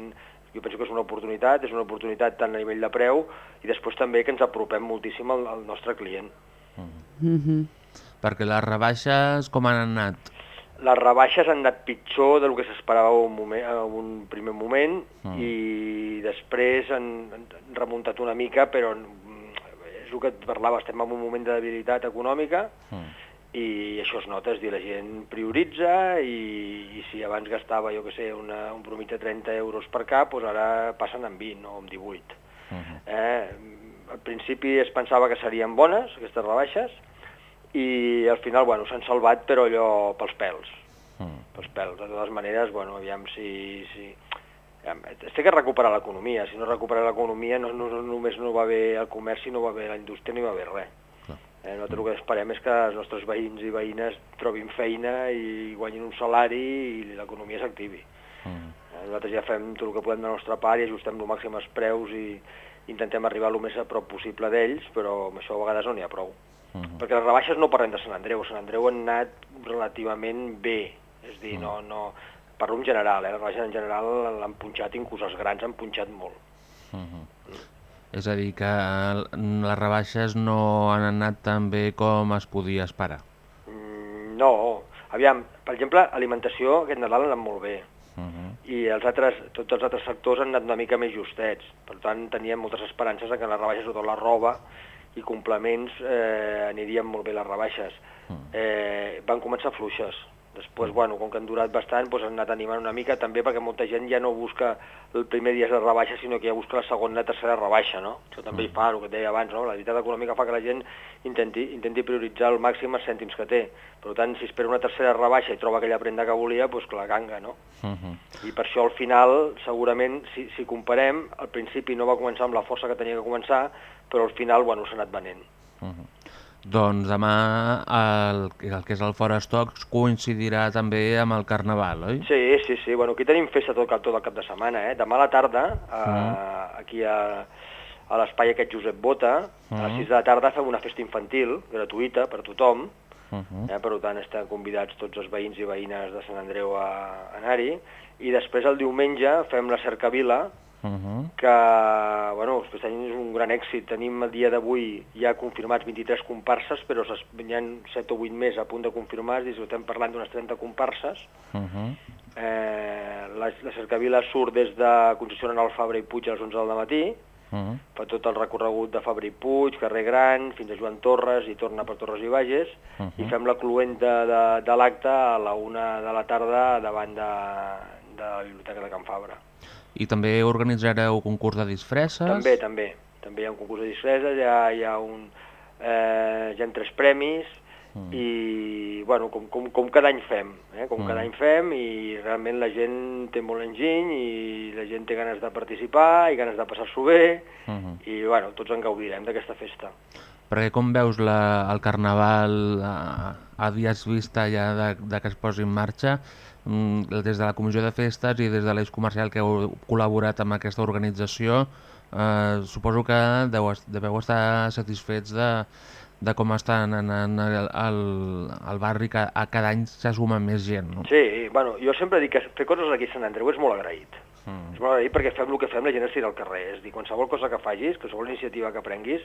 Speaker 6: jo penso que és una oportunitat, és una oportunitat tant a nivell de preu i després també que ens apropem moltíssim al, al nostre client.
Speaker 1: Mm -hmm.
Speaker 2: Perquè les rebaixes com han anat?
Speaker 6: Les rebaixes han anat pitjor del que s'esperava un, moment, en un primer moment
Speaker 2: Mm.
Speaker 6: i després han, han remuntat una mica, però mm, és el que et parlava, estem en un moment de debilitat econòmica
Speaker 2: Mm.
Speaker 6: I això es nota, és dir, la gent prioritza i, i si abans gastava, jo que sé, una, un promit de 30 euros per cap, doncs ara passen en 20 o en 18.
Speaker 2: Uh -huh.
Speaker 6: Eh, al principi es pensava que serien bones, aquestes rebaixes, i al final, bueno, s'han salvat, però allò pels pèls,
Speaker 2: Mm.
Speaker 6: pels pèls. De totes maneres, bueno, aviam si... si es té que recuperar l'economia, si no recupera l'economia no, no, no, només no va bé el comerç, no va bé la indústria, ni va bé res. Eh, nosaltres el que esperem és que els nostres veïns i veïnes trobin feina i guanyin un salari i l'economia s'activi.
Speaker 2: Mm.
Speaker 6: Eh, Nosaltres ja fem tot el que podem de la nostra part i ajustem el màxim els preus i intentem arribar el més a prop possible d'ells, però amb això a vegades no n'hi ha prou.
Speaker 2: Mm.
Speaker 6: Perquè les rebaixes no parlem de Sant Andreu, Sant Andreu han anat relativament bé, és a dir, no, no, parlo en general, eh? les rebaixes en general l'han punxat, inclús els grans han punxat molt.
Speaker 2: Mm. És a dir, que les rebaixes no han anat tan bé com es podia esperar.
Speaker 6: Mm, no, aviam, per exemple, alimentació aquest Nadal ha anat molt bé,
Speaker 2: Mm.
Speaker 6: i els altres, tots els altres sectors han anat una mica més justets. Per tant, teníem moltes esperances de que les rebaixes, sobretot la roba i complements, eh, anirien molt bé les rebaixes. Eh, van començar fluixes. Després, bueno, com que han durat bastant, doncs han anat animant una mica, també perquè molta gent ja no busca el primer dia de rebaixa, sinó que ja busca la segona, tercera rebaixa, no? Això també hi fa, el que et deia abans, no? La veritat econòmica fa que la gent intenti, intenti prioritzar al màxim els cèntims que té. Per tant, si espera una tercera rebaixa i troba aquella prenda que volia, doncs que la ganga, no?
Speaker 2: Mm.
Speaker 6: I per això al final, segurament, si, si comparem, al principi no va començar amb la força que tenia que començar, però al final, bueno, s'ha anat venent.
Speaker 2: Mm. Doncs demà el, el que és el Fora Stocks coincidirà també amb el Carnaval, oi?
Speaker 6: Sí, sí, sí. Bueno, aquí tenim festa tot, tot el cap de setmana, eh? Demà a la tarda, eh, aquí a, a l'espai aquest Josep Bota, a les 6 de la tarda fem una festa infantil, gratuïta per tothom,
Speaker 2: Uh -huh.
Speaker 6: eh? per tant estan convidats tots els veïns i veïnes de Sant Andreu a, a anar-hi, i després el diumenge fem la cercavila,
Speaker 2: Uh -huh.
Speaker 6: que, bueno, aquest any és un gran èxit. Tenim el dia d'avui ja confirmats 23 comparses, però s'es- hi ha 7 o 8 més a punt de confirmar, i estem parlant d'unes 30 comparses.
Speaker 2: Uh -huh.
Speaker 6: Eh, la, la cercavila surt des de concessió Renal Fabra i Puig a les 11 del matí,
Speaker 2: Uh -huh.
Speaker 6: fa tot el recorregut de Fabra i Puig, carrer Gran, fins a Joan Torres i torna per Torres i Bages,
Speaker 2: Uh -huh.
Speaker 6: i fem la cluenta de, de l'acte a la una de la tarda davant de, de la Biblioteca de Can Fabra.
Speaker 2: I també organitzareu concurs de disfresses?
Speaker 6: També, també. També hi ha un concurs de disfresses, hi ha, hi ha, un, eh, hi ha tres premis
Speaker 2: Mm.
Speaker 6: i, bueno, com, com, com cada any fem, eh? com
Speaker 2: Mm.
Speaker 6: cada any fem i realment la gent té molt enginy i la gent té ganes de participar i ganes de passar-s'ho bé
Speaker 2: Uh -huh.
Speaker 6: i, bueno, tots en gaudirem d'aquesta festa.
Speaker 2: Perquè com veus la, el Carnaval a, a dies vista ja de, de que es posi en marxa, mm, des de la Comissió de Festes i des de l'Eix Comercial que heu col·laborat amb aquesta organització, eh, suposo que deu, deveu estar satisfets de, de com està anant el, el, el barri, que a cada any se suma més gent. No?
Speaker 6: Sí, bueno, jo sempre dic que fer coses aquí a Sant Andreu és molt agraït.
Speaker 2: Mm.
Speaker 6: És molt agraït perquè fem el que fem, la gent es tira al carrer. És dir, qualsevol cosa que facis, qualsevol iniciativa que prenguis,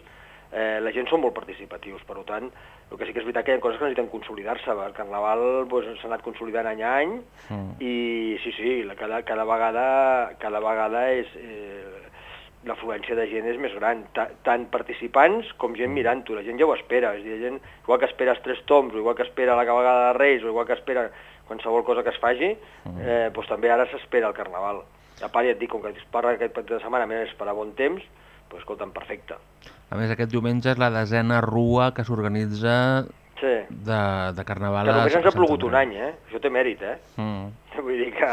Speaker 6: eh, la gent són molt participatius. Per tant, el que sí que és veritat que hi ha coses que necessiten consolidar-se. El Carnaval doncs, s'ha anat consolidant any a any
Speaker 2: Mm.
Speaker 6: i sí, sí, la, cada, cada vegada, cada vegada és... Eh, l'afluència de gent és més gran, Ta, tant participants com gent mirant-ho, la gent ja ho espera, és a dir, la gent, igual que espera els tres toms, o igual que espera la cabalgada de Reis, o igual que espera qualsevol cosa que es faci, eh, doncs també ara s'espera el Carnaval. A part, ja et dic, com que es parla aquest de setmana, a més per a bon temps, doncs escolta'm, perfecte.
Speaker 2: A més, aquest diumenge és la desena rua que s'organitza
Speaker 6: Sí,
Speaker 2: de, de Carnaval
Speaker 6: que només ens ha plogut un any, eh? Això té mèrit, eh?
Speaker 2: Mm.
Speaker 6: Vull dir que,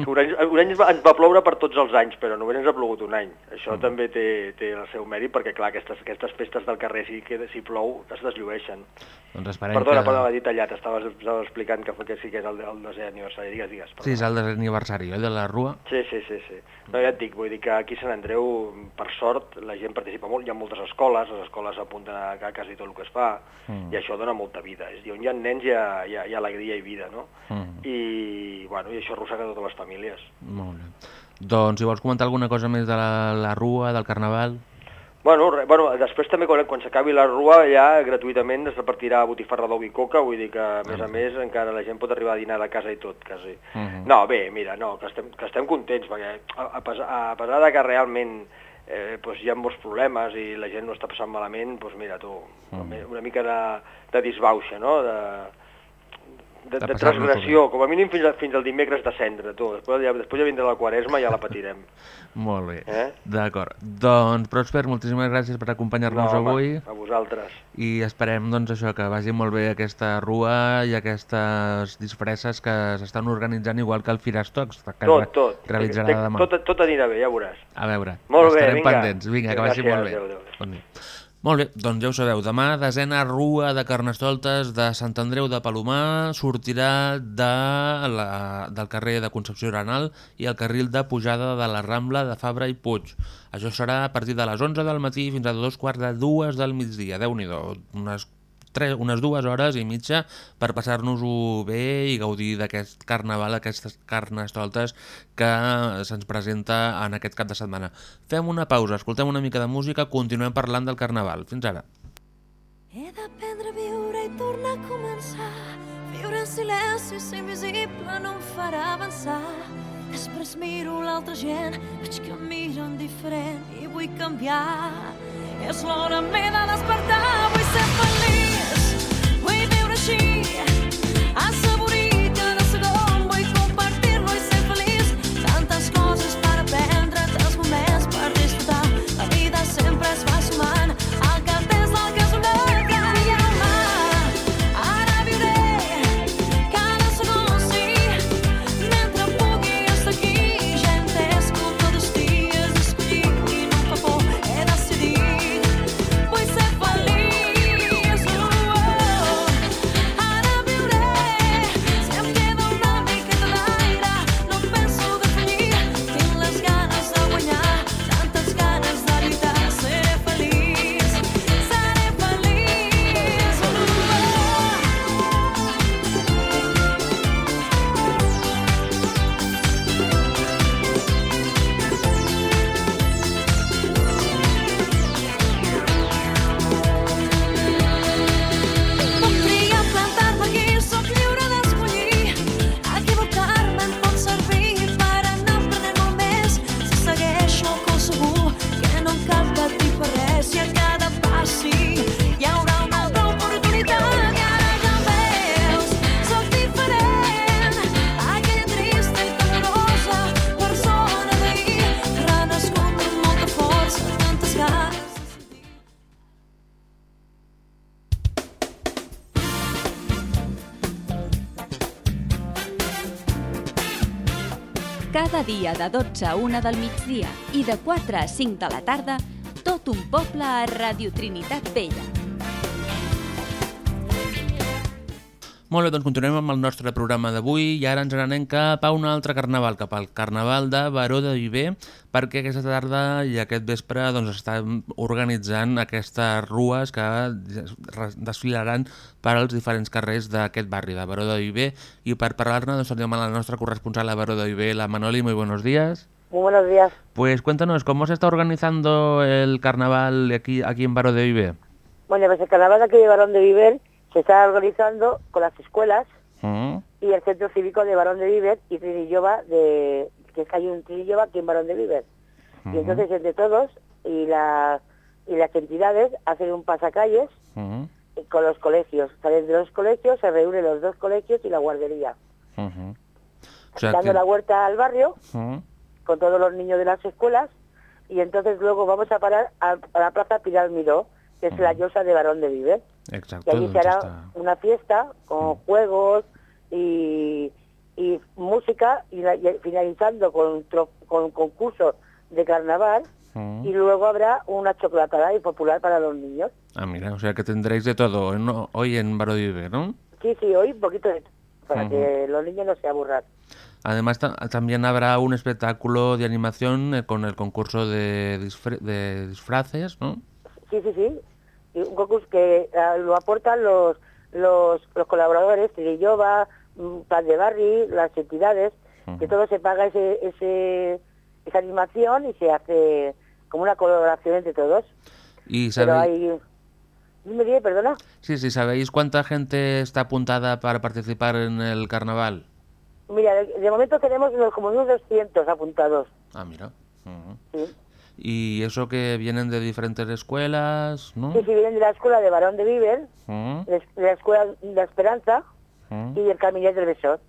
Speaker 6: que un any, un any ens, va, ens va ploure per tots els anys, però només ens ha plogut un any. Això
Speaker 2: Mm.
Speaker 6: també té, té el seu mèrit, perquè clar, aquestes, aquestes festes del carrer, si, que, si plou, es desllueixen.
Speaker 2: Doncs esperem
Speaker 6: Perdona,
Speaker 2: que...
Speaker 6: perdona, m'ha dit tallat, estaves, estaves explicant que, que sí que és el, el desè aniversari, digues, digues.
Speaker 2: Sí, és el desè aniversari, oi, de la rua?
Speaker 6: Sí, sí, sí, sí. No, ja et dic, vull dir que aquí a Sant Andreu, per sort, la gent participa molt, hi ha moltes escoles, les escoles apunten a, a quasi tot el que es fa,
Speaker 2: Mm.
Speaker 6: i això dona molta vida. És dir, on hi ha nens hi ha, hi ha, hi ha alegria i vida, no?
Speaker 2: Mm.
Speaker 6: I, bueno, i això arrossega totes les famílies.
Speaker 2: Molt bé. Doncs si vols comentar alguna cosa més de la, la rua, del Carnaval...
Speaker 6: Bueno, re, bueno després també quan, quan s'acabi la rua ja gratuïtament es repartirà botifarra d'ou i coca, vull dir que a més a més encara la gent pot arribar a dinar de casa i tot, quasi.
Speaker 2: Mhm.
Speaker 6: No, bé, mira, no, que estem, que estem contents, perquè a, a, pesar, a pesar de que realment eh, doncs hi ha molts problemes i la gent no està passant malament, doncs mira tu,
Speaker 2: Mhm.
Speaker 6: una mica de, de disbauxa, no?, de, de,
Speaker 2: De
Speaker 6: transgressió, com a mínim fins, a, fins al dimecres de cendre, tu. Després ja, després ja vindrà la quaresma i ja la patirem.
Speaker 2: Molt bé,
Speaker 6: Eh?
Speaker 2: d'acord. Doncs, Pròsper, moltíssimes gràcies per acompanyar-nos
Speaker 6: home,
Speaker 2: avui
Speaker 6: a vosaltres.
Speaker 2: i esperem doncs, això que vagi molt bé aquesta rua i aquestes disfresses que s'estan organitzant igual que el Firastocs, que
Speaker 6: Tot, tot.
Speaker 2: realitzarà demà.
Speaker 6: Tot, tot anirà bé, ja veuràs.
Speaker 2: A veure,
Speaker 6: Molt bé,
Speaker 2: estarem
Speaker 6: vinga.
Speaker 2: pendents. Vinga, que vagi
Speaker 6: Gràcies,
Speaker 2: molt bé.
Speaker 6: adéu, adéu.
Speaker 2: Bon dia. Molt bé, doncs ja ho sabeu, demà desena rua de Carnestoltes de Sant Andreu de Palomar sortirà de la, del carrer de Concepció Arenal i el carril de pujada de la Rambla de Fabra i Puig. Això serà a partir de les 11 del matí fins a dos quarts de dues del migdia. déu nhi unes, tres, unes dues hores i mitja per passar-nos-ho bé i gaudir d'aquest carnaval, aquestes carnestoltes que se'ns presenta en aquest cap de setmana. Fem una pausa, escoltem una mica de música, continuem parlant del carnaval. Fins ara.
Speaker 7: He d'aprendre a viure i tornar a començar. Viure en silenci, ser invisible no em farà avançar. Després miro l'altra gent, veig que em miren diferent i vull canviar. És l'hora, m'he de despertar, vull ser feliç, vull viure així. Assaborir
Speaker 4: dia de 12 a 1 del migdia i de 4 a 5 de la tarda, tot un poble a Radio Trinitat Vella.
Speaker 2: Molt bé, doncs continuem amb el nostre programa d'avui i ara ens n'anem cap a un altre carnaval, cap al Carnaval de Baró de Viver, perquè aquesta tarda i aquest vespre doncs, estan organitzant aquestes rues que desfilaran per als diferents carrers d'aquest barri de Baró de Viver i per parlar-ne doncs, tenim a la nostra corresponsal a Baró de Viver, la Manoli, muy buenos días.
Speaker 8: Muy buenos días.
Speaker 2: Pues cuéntanos, ¿cómo se está organizando el carnaval aquí, aquí en Baró de Viver?
Speaker 8: Bueno, pues el carnaval de aquí de Barón de Viver se está organizando con las escuelas
Speaker 2: Mm,
Speaker 8: y el Centro Cívico de Barón de Viver y Trinillova, de, que es que hay un Trinillova aquí en Barón de Viver. Y entonces entre todos y, la, y las entidades hacen un pasacalles
Speaker 2: mm,
Speaker 8: con los colegios. Salen de los colegios, se reúnen los dos colegios y la guardería.
Speaker 2: ujú. O sea
Speaker 8: dando
Speaker 2: que-
Speaker 8: la vuelta al barrio con todos los niños de las escuelas y entonces luego vamos a parar a, a la Plaza Pilar Miró, que es la llosa de Barón de Viver.
Speaker 2: Exacto.
Speaker 8: Y allí se hará una fiesta con juegos y, y música y, la- y finalizando con, con concursos de carnaval
Speaker 2: Mm.
Speaker 8: y luego habrá una chocolatada y popular para los niños.
Speaker 2: Ah, mira, o sea que tendréis de todo en- hoy en Viver, ¿no?
Speaker 8: Sí, sí, hoy un poquito de para que los niños no se aburran.
Speaker 2: Además, ta- también habrá un espectáculo de animación eh, con el concurso de, disfra- de disfraces, ¿no?
Speaker 8: Sí, sí, sí. Y un concurso que ah, lo aportan los, los, los colaboradores, Trilillova, mm, Plan de Barri, las entidades, que todo se paga ese, ese, esa animación y se hace como una colaboración entre todos.
Speaker 2: Y
Speaker 8: Pero
Speaker 2: sabéis,
Speaker 8: hay... Dime, dime, perdona.
Speaker 2: sí, sí, ¿sabéis cuánta gente está apuntada para participar en el carnaval?
Speaker 8: Mira, de, de momento tenemos unos, como unos 200 apuntados.
Speaker 2: Ah, mira. Ujú.
Speaker 8: Sí.
Speaker 2: Y eso que vienen de diferentes escuelas, ¿no?
Speaker 8: Sí, sí, vienen de la escuela de Barón de Viver,
Speaker 2: Ujú,
Speaker 8: de, de la escuela de la Esperanza y del Caminet del Besor.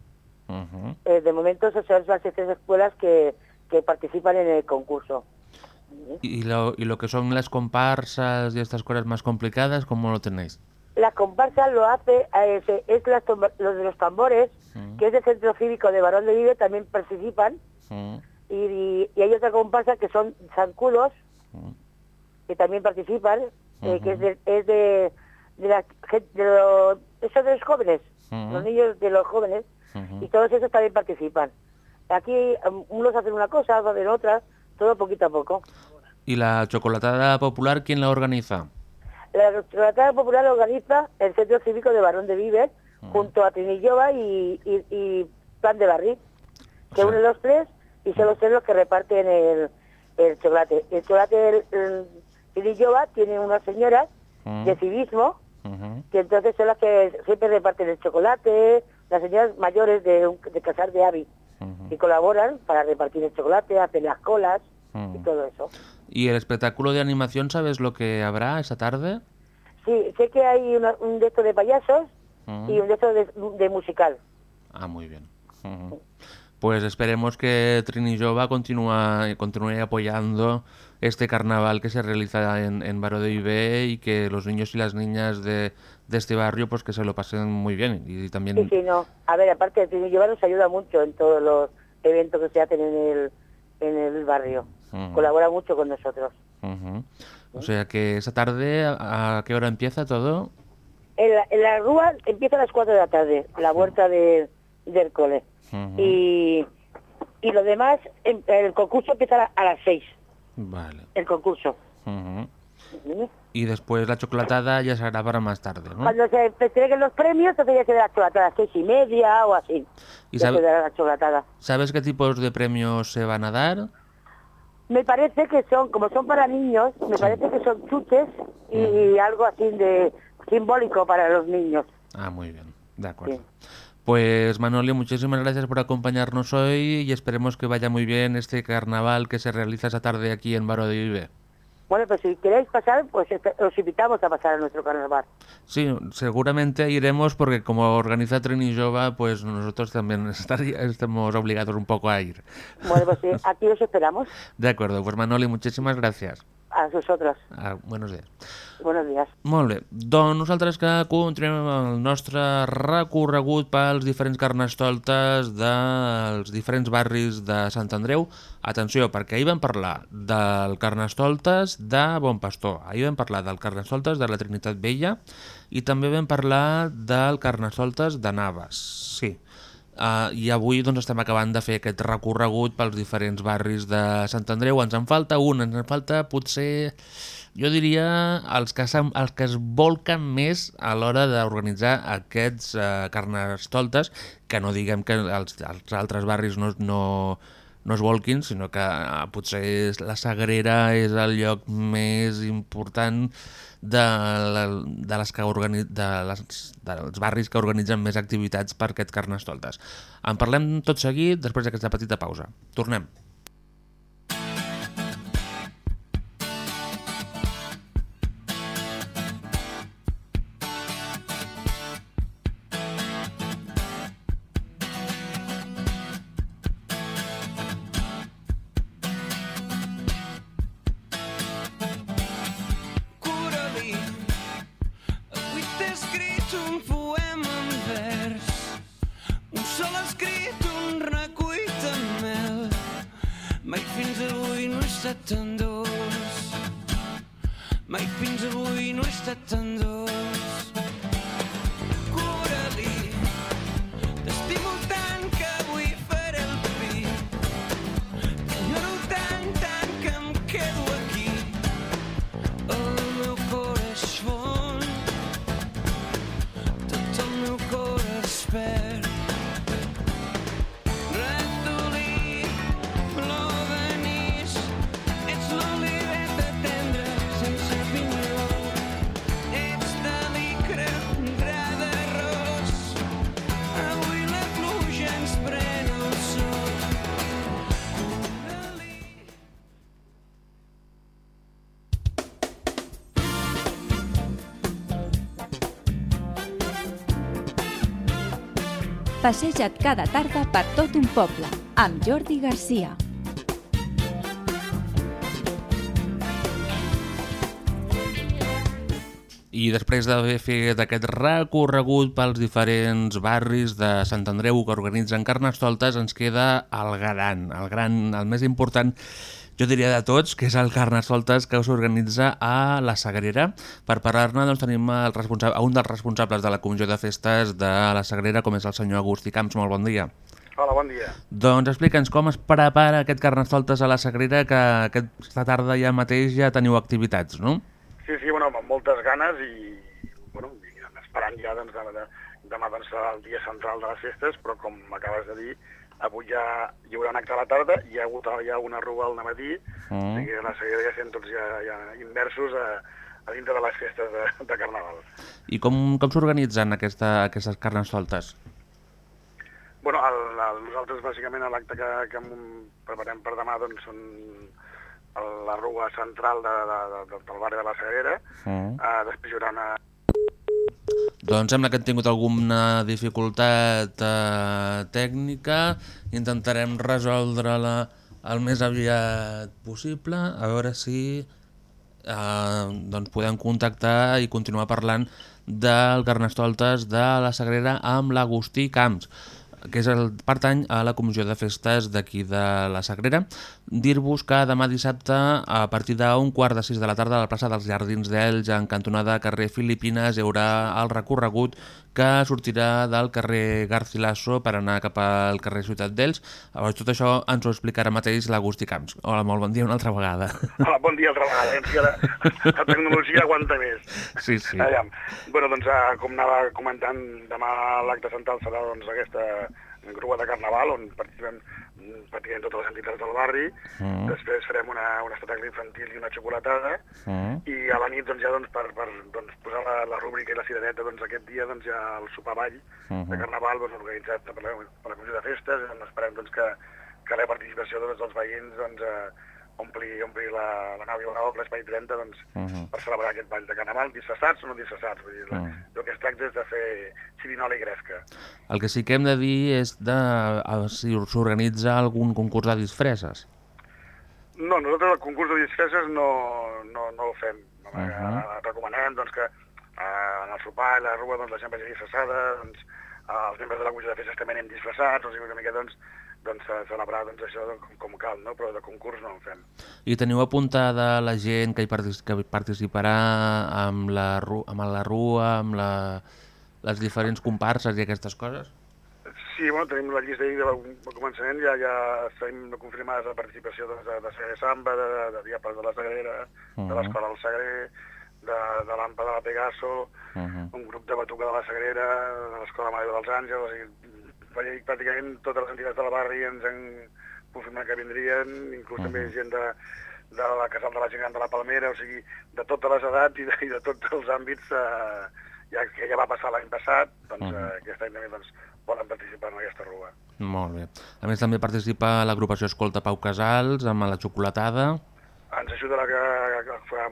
Speaker 2: ujú.
Speaker 8: Eh, de momento esas son las tres escuelas que, que participan en el concurso.
Speaker 2: Y lo, y lo que son las comparsas y estas cosas más complicadas, ¿cómo lo tenéis?
Speaker 8: La comparsa lo hace, eh, se- es las los de los tambores, que es del Centro Cívico de Barón de Vive, también participan. Y, y- y hay otra comparsa que son zancudos, que también participan, eh, que es de, es de, de la de los, eso de los jóvenes, Los niños de los jóvenes, y todos esos también participan. Aquí um, unos hacen una cosa, otros hacen otra, todo poquito a poco.
Speaker 2: ¿Y la chocolatada popular quién la organiza?
Speaker 8: La Chocolatada Popular la organiza el Centro Cívico de Barón de Viver junto a Trinillova y, y, y Plan de Barri. Se unen los tres y son los tres los que reparten el, el chocolate. El chocolate del el Trinillova tiene unas señoras de civismo
Speaker 2: Ujú,
Speaker 8: que entonces son las que siempre reparten el chocolate, las señoras mayores de, un- de Casar de Avi,
Speaker 2: ujú,
Speaker 8: y colaboran para repartir el chocolate, hacen las colas y
Speaker 2: ujú.
Speaker 8: todo eso.
Speaker 2: ¿Y el espectáculo de animación, sabes lo que habrá esa tarde?
Speaker 8: Sí, sé que hay una- un de estos de payasos y un de estos de, de musical.
Speaker 2: Ah, muy bien. Pues esperemos que Trinillova continúe apoyando este carnaval que se realiza en, en Baró de Viver y que los niños y las niñas de, de este barrio pues que se lo pasen muy bien. Y también
Speaker 8: Sí, sí, no. A ver, aparte de Trinillova nos ayuda mucho en todos los eventos que se hacen en el, en el barrio. Colabora mucho con nosotros.
Speaker 2: Ujú. O sea que esa tarde, ¿a qué hora empieza todo?
Speaker 8: En la, en la rúa empieza a las 4 de la tarde, la vuelta de, del cole. Y, y lo demás, em- el concurso empieza a las 6,
Speaker 2: Vale.
Speaker 8: el concurso.
Speaker 2: Y después la chocolatada ya será para más tarde, ¿no?
Speaker 8: Cuando se entreguen los premios, entonces ya se da la chocolatada 6 y media o así.
Speaker 2: ¿Y
Speaker 8: ya
Speaker 2: sabe-
Speaker 8: se dará la chocolatada.
Speaker 2: ¿Sabes qué tipos de premios se van a dar?
Speaker 8: Me parece que son, como son para niños, me parece que son chutes y algo así de simbólico para los niños.
Speaker 2: Ah, muy bien, de acuerdo. Pues Manolio, muchísimas gracias por acompañarnos hoy y esperemos que vaya muy bien este carnaval que se realiza esa tarde aquí en Baro de Vive.
Speaker 8: Bueno, pues si queréis pasar, pues este- os invitamos a pasar a nuestro carnaval.
Speaker 2: Sí, seguramente iremos porque como organiza Trinillova, pues nosotros también estaría- estamos obligados un poco a ir.
Speaker 8: Bueno, pues aquí os esperamos.
Speaker 2: De acuerdo, pues Manoli, muchísimas gracias.
Speaker 8: A vosotros.
Speaker 2: Ah, buenos días.
Speaker 8: Buenos días.
Speaker 2: Molt bé, doncs nosaltres que continuem amb el nostre recorregut pels diferents carnestoltes dels diferents barris de Sant Andreu. Atenció, perquè ahir vam parlar del carnestoltes de Bon Pastor, ahir vam parlar del carnestoltes de la Trinitat Vella i també vam parlar del carnestoltes de Navas, sí. Uh, I avui doncs, estem acabant de fer aquest recorregut pels diferents barris de Sant Andreu. Ens en falta un, ens en falta potser jo diria els que, els que es volquen més a l'hora d'organitzar aquests eh, carnestoltes, que no diguem que els, els altres barris no, no, no es volquin, sinó que eh, potser és- la Sagrera és el lloc més important de, la, de, les que de les, dels barris que organitzen més activitats per aquests carnestoltes. En parlem tot seguit després d'aquesta petita pausa. Tornem.
Speaker 4: Amb Jordi Garcia.
Speaker 2: I després d'haver fet aquest recorregut pels diferents barris de Sant Andreu que organitzen carnestoltes, ens queda el gran, el gran, el més important, jo diria de tots, que és el carnestoltes que s'organitza a la Sagrera. Per parlar-ne doncs, tenim el responsable, un dels responsables de la Comissió de Festes de la Sagrera, com és el senyor Agustí Camps. Molt bon dia.
Speaker 9: Hola, bon dia.
Speaker 2: Doncs explica'ns com es prepara aquest carnestoltes a la Sagrera, que aquesta tarda ja mateix ja teniu activitats, no?
Speaker 9: Sí, sí, bueno, amb moltes ganes i, bueno, esperant ja doncs, de, de, demà doncs, serà el dia central de les festes, però com acabes de dir, avui ja hi haurà un acte a la tarda, hi ha hagut ja una rua al matí,
Speaker 2: Mm.
Speaker 9: o sigui que la Sagrera ja estem tots ja, ja immersos a, a dintre de les festes de, de Carnaval.
Speaker 2: I com, com s'organitzen aquesta, aquestes carnestoltes?
Speaker 9: Bueno, el, el, nosaltres bàsicament l'acte que, que em preparem per demà doncs, són el, la rua central de, de, de, del barri de la Sagrera,
Speaker 2: Mm.
Speaker 9: uh, després hi haurà una,
Speaker 2: Doncs sembla que hem tingut alguna dificultat eh, tècnica. Intentarem resoldre-la el més aviat possible, a veure si eh, doncs podem contactar i continuar parlant del Carnestoltes de la Sagrera amb l'Agustí Camps que és el, pertany a la Comissió de Festes d'aquí de la Sagrera. Dir-vos que demà dissabte, a partir d'un quart de sis de la tarda, a la plaça dels Jardins d'Ells, en cantonada carrer Filipines, hi haurà el recorregut que sortirà del carrer Garcilaso per anar cap al carrer Ciutat d'Ells. Llavors, tot això ens ho explicarà mateix l'Agustí Camps. Hola, molt bon dia una altra vegada.
Speaker 9: Hola, bon dia altra vegada. És que la, la tecnologia aguanta més.
Speaker 2: Sí, sí.
Speaker 9: Aviam. Bueno, doncs, eh, com anava comentant, demà l'acte central serà doncs, aquesta grua de Carnaval, on participem mm, pràcticament totes les entitats del barri.
Speaker 2: Mm.
Speaker 9: Després farem una, un espectacle infantil i una xocolatada.
Speaker 2: Mm.
Speaker 9: I a la nit, doncs, ja doncs, per, per doncs, posar la, la rúbrica i la cirereta, doncs, aquest dia doncs, ja el sopar ball
Speaker 2: Mhm.
Speaker 9: de Carnaval doncs, organitzat per la, per la Comissió de Festes, on esperem doncs, que, que la participació doncs, dels veïns doncs, eh, ompli, ompli la, la nau i la nau, l'Espai 30, doncs,
Speaker 2: Mhm.
Speaker 9: per celebrar aquest ball de Carnaval, disfressats o no disfressats. Vull dir, la,
Speaker 2: Mm.
Speaker 9: el que es tracta és de fer xirinola i gresca.
Speaker 2: El que sí que hem de dir és de, a, si s'organitza algun concurs de disfresses.
Speaker 9: No, nosaltres el concurs de disfresses no, no, no el fem. Uh
Speaker 2: Mhm.
Speaker 9: -huh. Recomanem doncs, que eh, en el sopar i la rua doncs, la gent vagi disfressada, doncs, eh, els membres de la comissió de festes també anem disfressats, o sigui, una mica doncs, doncs, celebrar doncs, això com, com cal, no? però de concurs no en fem.
Speaker 2: I teniu apuntada la gent que hi partic que participarà amb la, amb la rua, amb la, les diferents comparses i aquestes coses?
Speaker 9: Sí, bueno, tenim la llista de de començament, ja, ja tenim confirmades la participació doncs, de, de Sagre Samba, de, de, de Diables de la Sagrera, uh
Speaker 2: Mhm.
Speaker 9: -huh. de l'Escola del Sagrer, de, de l'AMPA de la Pegaso,
Speaker 2: Uh -huh.
Speaker 9: un grup de batuca de la Sagrera, de l'Escola Mare dels Àngels, o sigui, vaig dir, pràcticament totes les entitats del barri ens han confirmat que vindrien, inclús uh -huh. també gent de, de la Casal de la Gent Gran de la Palmera, o sigui, de totes les edats i de, i de tots els àmbits, eh, ja, que ja va passar l'any passat, doncs
Speaker 2: Mhm.
Speaker 9: eh, aquest any també doncs, volen participar en aquesta rua.
Speaker 2: Molt bé. A més, també participa l'agrupació Escolta Pau Casals amb la xocolatada.
Speaker 9: Ens ajuda la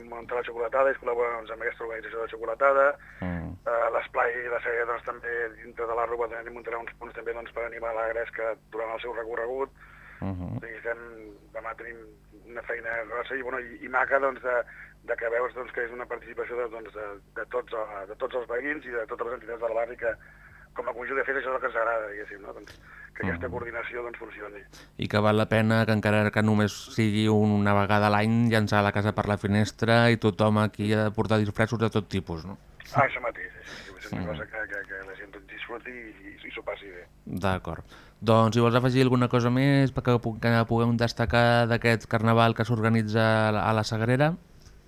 Speaker 9: muntar la xocolatada i es col·labora doncs, amb aquesta organització de xocolatada.
Speaker 2: Mm.
Speaker 9: Uh, L'esplai la sèrie doncs, també dintre de la rua també muntarà uns punts també doncs, per animar la gresca durant el seu recorregut.
Speaker 2: Uh -huh.
Speaker 9: O sigui, estem, demà tenim una feina grossa i, bueno, i, i maca doncs, de, de que veus doncs, que és una participació de, doncs, de, de, tots, de tots els veïns i de totes les entitats del barri que com a conjunt de fet això és el que ens agrada, diguéssim, no? doncs, que aquesta
Speaker 2: Mhm.
Speaker 9: coordinació doncs, funcioni.
Speaker 2: I que val la pena que encara que només sigui una vegada a l'any llançar la casa per la finestra i tothom aquí ha de portar disfressos de tot tipus, no?
Speaker 9: Ah, això mateix, sí, és una
Speaker 2: Mm.
Speaker 9: cosa que, que, que la gent doncs, disfruti i, i, s'ho passi bé.
Speaker 2: D'acord. Doncs si vols afegir alguna cosa més perquè puguem destacar d'aquest carnaval que s'organitza a la Sagrera?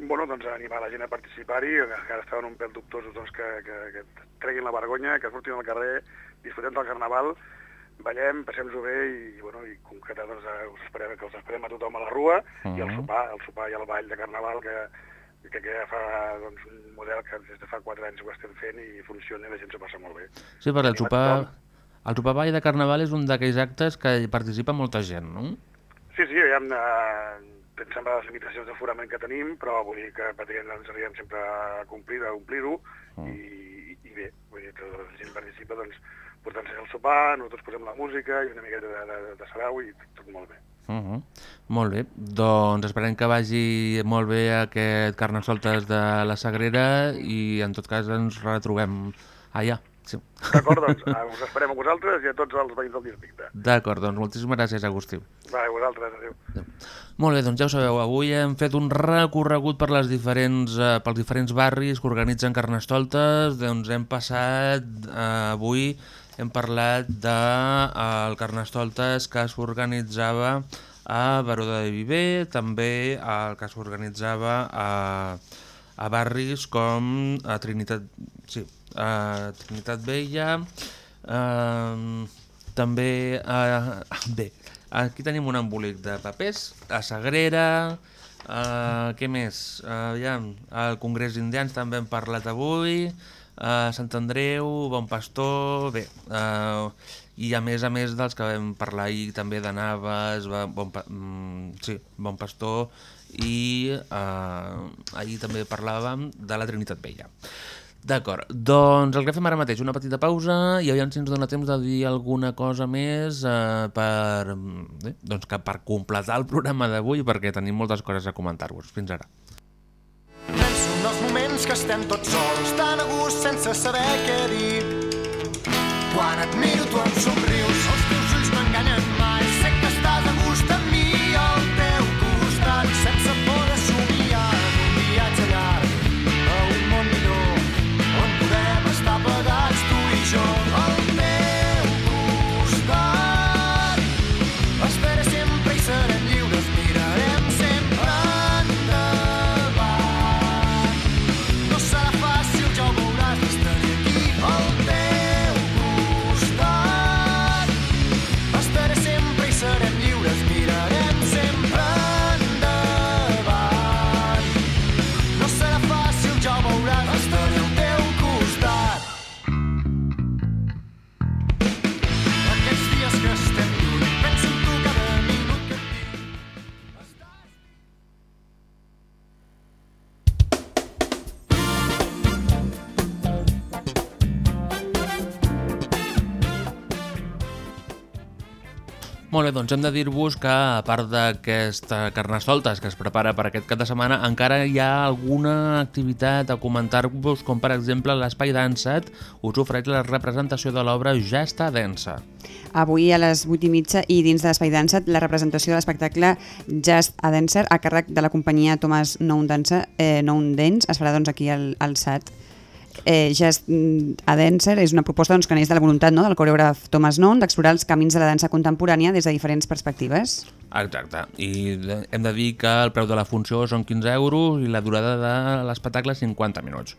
Speaker 9: Bueno, doncs animar la gent a participar-hi, que ara estaven un pèl dubtosos doncs, que, que, que treguin la vergonya, que surtin al carrer, disfrutem del carnaval, ballem, passem-nos-ho bé i, bueno, i concretar, doncs, eh, us esperem, que us esperem a tothom a la rua i el
Speaker 2: Mhm.
Speaker 9: sopar, el sopar i el ball de carnaval que, que, que ja fa doncs, un model que des de fa 4 anys ho estem fent i funciona i la gent s'ho passa molt bé.
Speaker 2: Sí, perquè el sopar, el sopar ball de carnaval és un d'aquells actes que hi participa molta gent, no?
Speaker 9: Sí, sí, aviam, eh, pensem en les limitacions d'aforament que tenim, però vull dir que pràcticament ens arribem sempre a complir, a omplir-ho, i, i bé, vull dir que la gent participa, doncs, portant-se el sopar, nosaltres posem la música i una miqueta de, de, de sarau i tot molt bé.
Speaker 2: Uh -huh. Molt bé, doncs esperem que vagi molt bé aquest Carnestoltes de la Sagrera i en tot cas ens retrobem allà. Sí.
Speaker 9: D'acord, doncs, eh, us esperem a vosaltres i a tots els veïns del districte.
Speaker 2: D'acord, doncs moltíssimes gràcies, Agustí.
Speaker 9: Va, a vosaltres, adéu.
Speaker 2: Molt bé, doncs ja ho sabeu, avui hem fet un recorregut per les diferents, eh, pels diferents barris que organitzen Carnestoltes, doncs hem passat, eh, avui hem parlat del de, el Carnestoltes que s'organitzava a Baró de Viver, també el que s'organitzava a, a barris com a Trinitat, sí, a Trinitat Vella, eh, també, eh, bé, aquí tenim un embolic de papers, a Sagrera, eh, què més? Uh, ja, al Congrés Indians també hem parlat avui, a Sant Andreu, Bon Pastor, bé, eh, i a més a més dels que vam parlar ahir també de Naves, bon, mm, sí, bon Pastor, i eh, ahir també parlàvem de la Trinitat Vella. D'acord, doncs el que fem ara mateix, una petita pausa i aviam si ens dona temps de dir alguna cosa més eh, per, bé, doncs que per completar el programa d'avui perquè tenim moltes coses a comentar-vos. Fins ara.
Speaker 10: Penso en els moments que estem tots sols, tan a gust sense saber què dir. Quan et miro tu em somrius,
Speaker 2: Molt bé, doncs hem de dir-vos que a part d'aquesta carnestoltes que es prepara per aquest cap de setmana, encara hi ha alguna activitat a comentar-vos, com per exemple l'Espai Dansa't us ofereix la representació de l'obra Ja està densa.
Speaker 1: Avui a les 8 i mitja i dins de l'Espai Dansa la representació de l'espectacle Just a Dancer a càrrec de la companyia Thomas Noun Dansa, eh, Dance es farà doncs, aquí al, al SAT. Eh, Just mm, a Dancer és una proposta doncs, que neix de la voluntat no, del coreògraf Thomas Noun d'explorar els camins de la dansa contemporània des de diferents perspectives.
Speaker 2: Exacte, i de- hem de dir que el preu de la funció són 15 euros i la durada de l'espectacle 50 minuts.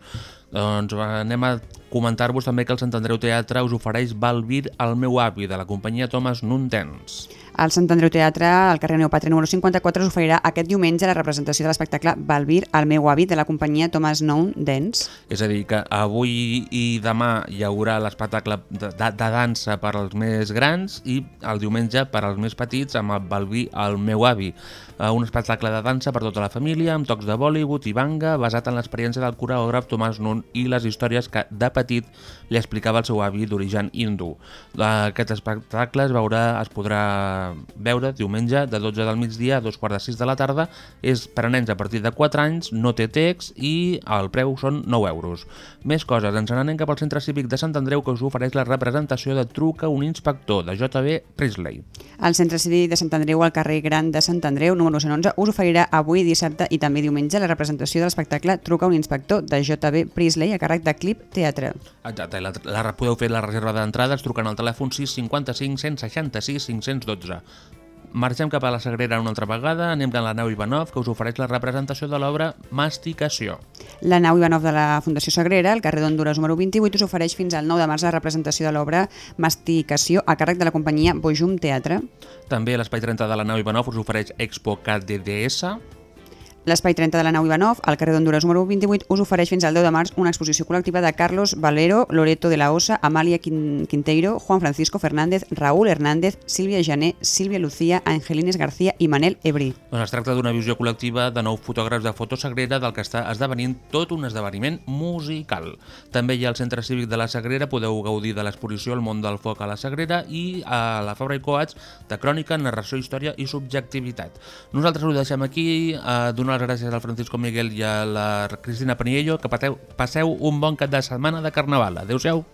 Speaker 2: Doncs anem a comentar-vos també que el Sant Andreu Teatre us ofereix Balbir, el meu avi, de la companyia Thomas Nuntens.
Speaker 1: Al Sant Andreu Teatre, al carrer Neopatre número 54, s'oferirà aquest diumenge la representació de l'espectacle Balbir, el meu avi, de la companyia Thomas Noun Dance.
Speaker 2: És a dir, que avui i demà hi haurà l'espectacle de, de, de dansa per als més grans i el diumenge per als més petits amb el Balbí, el meu avi. Eh, Un espectacle de dansa per tota la família amb tocs de Bollywood i banga basat en l'experiència del coreògraf Tomàs Nun i les històries que de petit li explicava el seu avi d'origen hindú. Aquest espectacle es, veurà, es podrà veure diumenge de 12 del migdia a dos quarts de 6 de la tarda. És per a nens a partir de 4 anys, no té text i el preu són 9 euros. Més coses, ens n'anem cap al Centre Cívic de Sant Andreu que us ofereix la representació de Truca un inspector de JB Priestley.
Speaker 1: El Centre Cívic de Sant Andreu, al carrer Gran de Sant Andreu, número 111, us oferirà avui dissabte i també diumenge la representació de l'espectacle Truca un inspector de JB Priestley a càrrec de Clip Teatre.
Speaker 2: Exacte, la, la, podeu fer la reserva d'entrades trucant al telèfon 655 166 512. Marxem cap a la Sagrera una altra vegada, anem a la nau Ivanov, que us ofereix la representació de l'obra Masticació.
Speaker 1: La nau Ivanov de la Fundació Sagrera, al carrer d'Honduras número 28, us ofereix fins al 9 de març la representació de l'obra Masticació a càrrec de la companyia Bojum Teatre.
Speaker 2: També a l'Espai 30 de la nau Ivanov us ofereix Expo KDDS.
Speaker 1: L'Espai 30 de la nau Ivanov, al carrer d'Honduras número 28, us ofereix fins al 10 de març una exposició col·lectiva de Carlos Valero, Loreto de la Osa, Amalia Quin- Quinteiro, Juan Francisco Fernández, Raúl Hernández, Sílvia Jané, Sílvia Lucía, Angelines García i Manel Ebrí.
Speaker 2: Doncs es tracta d'una visió col·lectiva de nou fotògrafs de foto Sagrera del que està esdevenint tot un esdeveniment musical. També hi ha al Centre Cívic de la Sagrera, podeu gaudir de l'exposició El món del foc a la Sagrera i a la Fabra i Coats de crònica, narració, història i subjectivitat. Nosaltres ho deixem aquí, eh, les gràcies al Francisco Miguel i a la Cristina Paniello, que pateu, passeu un bon cap de setmana de Carnaval. Adéu-siau.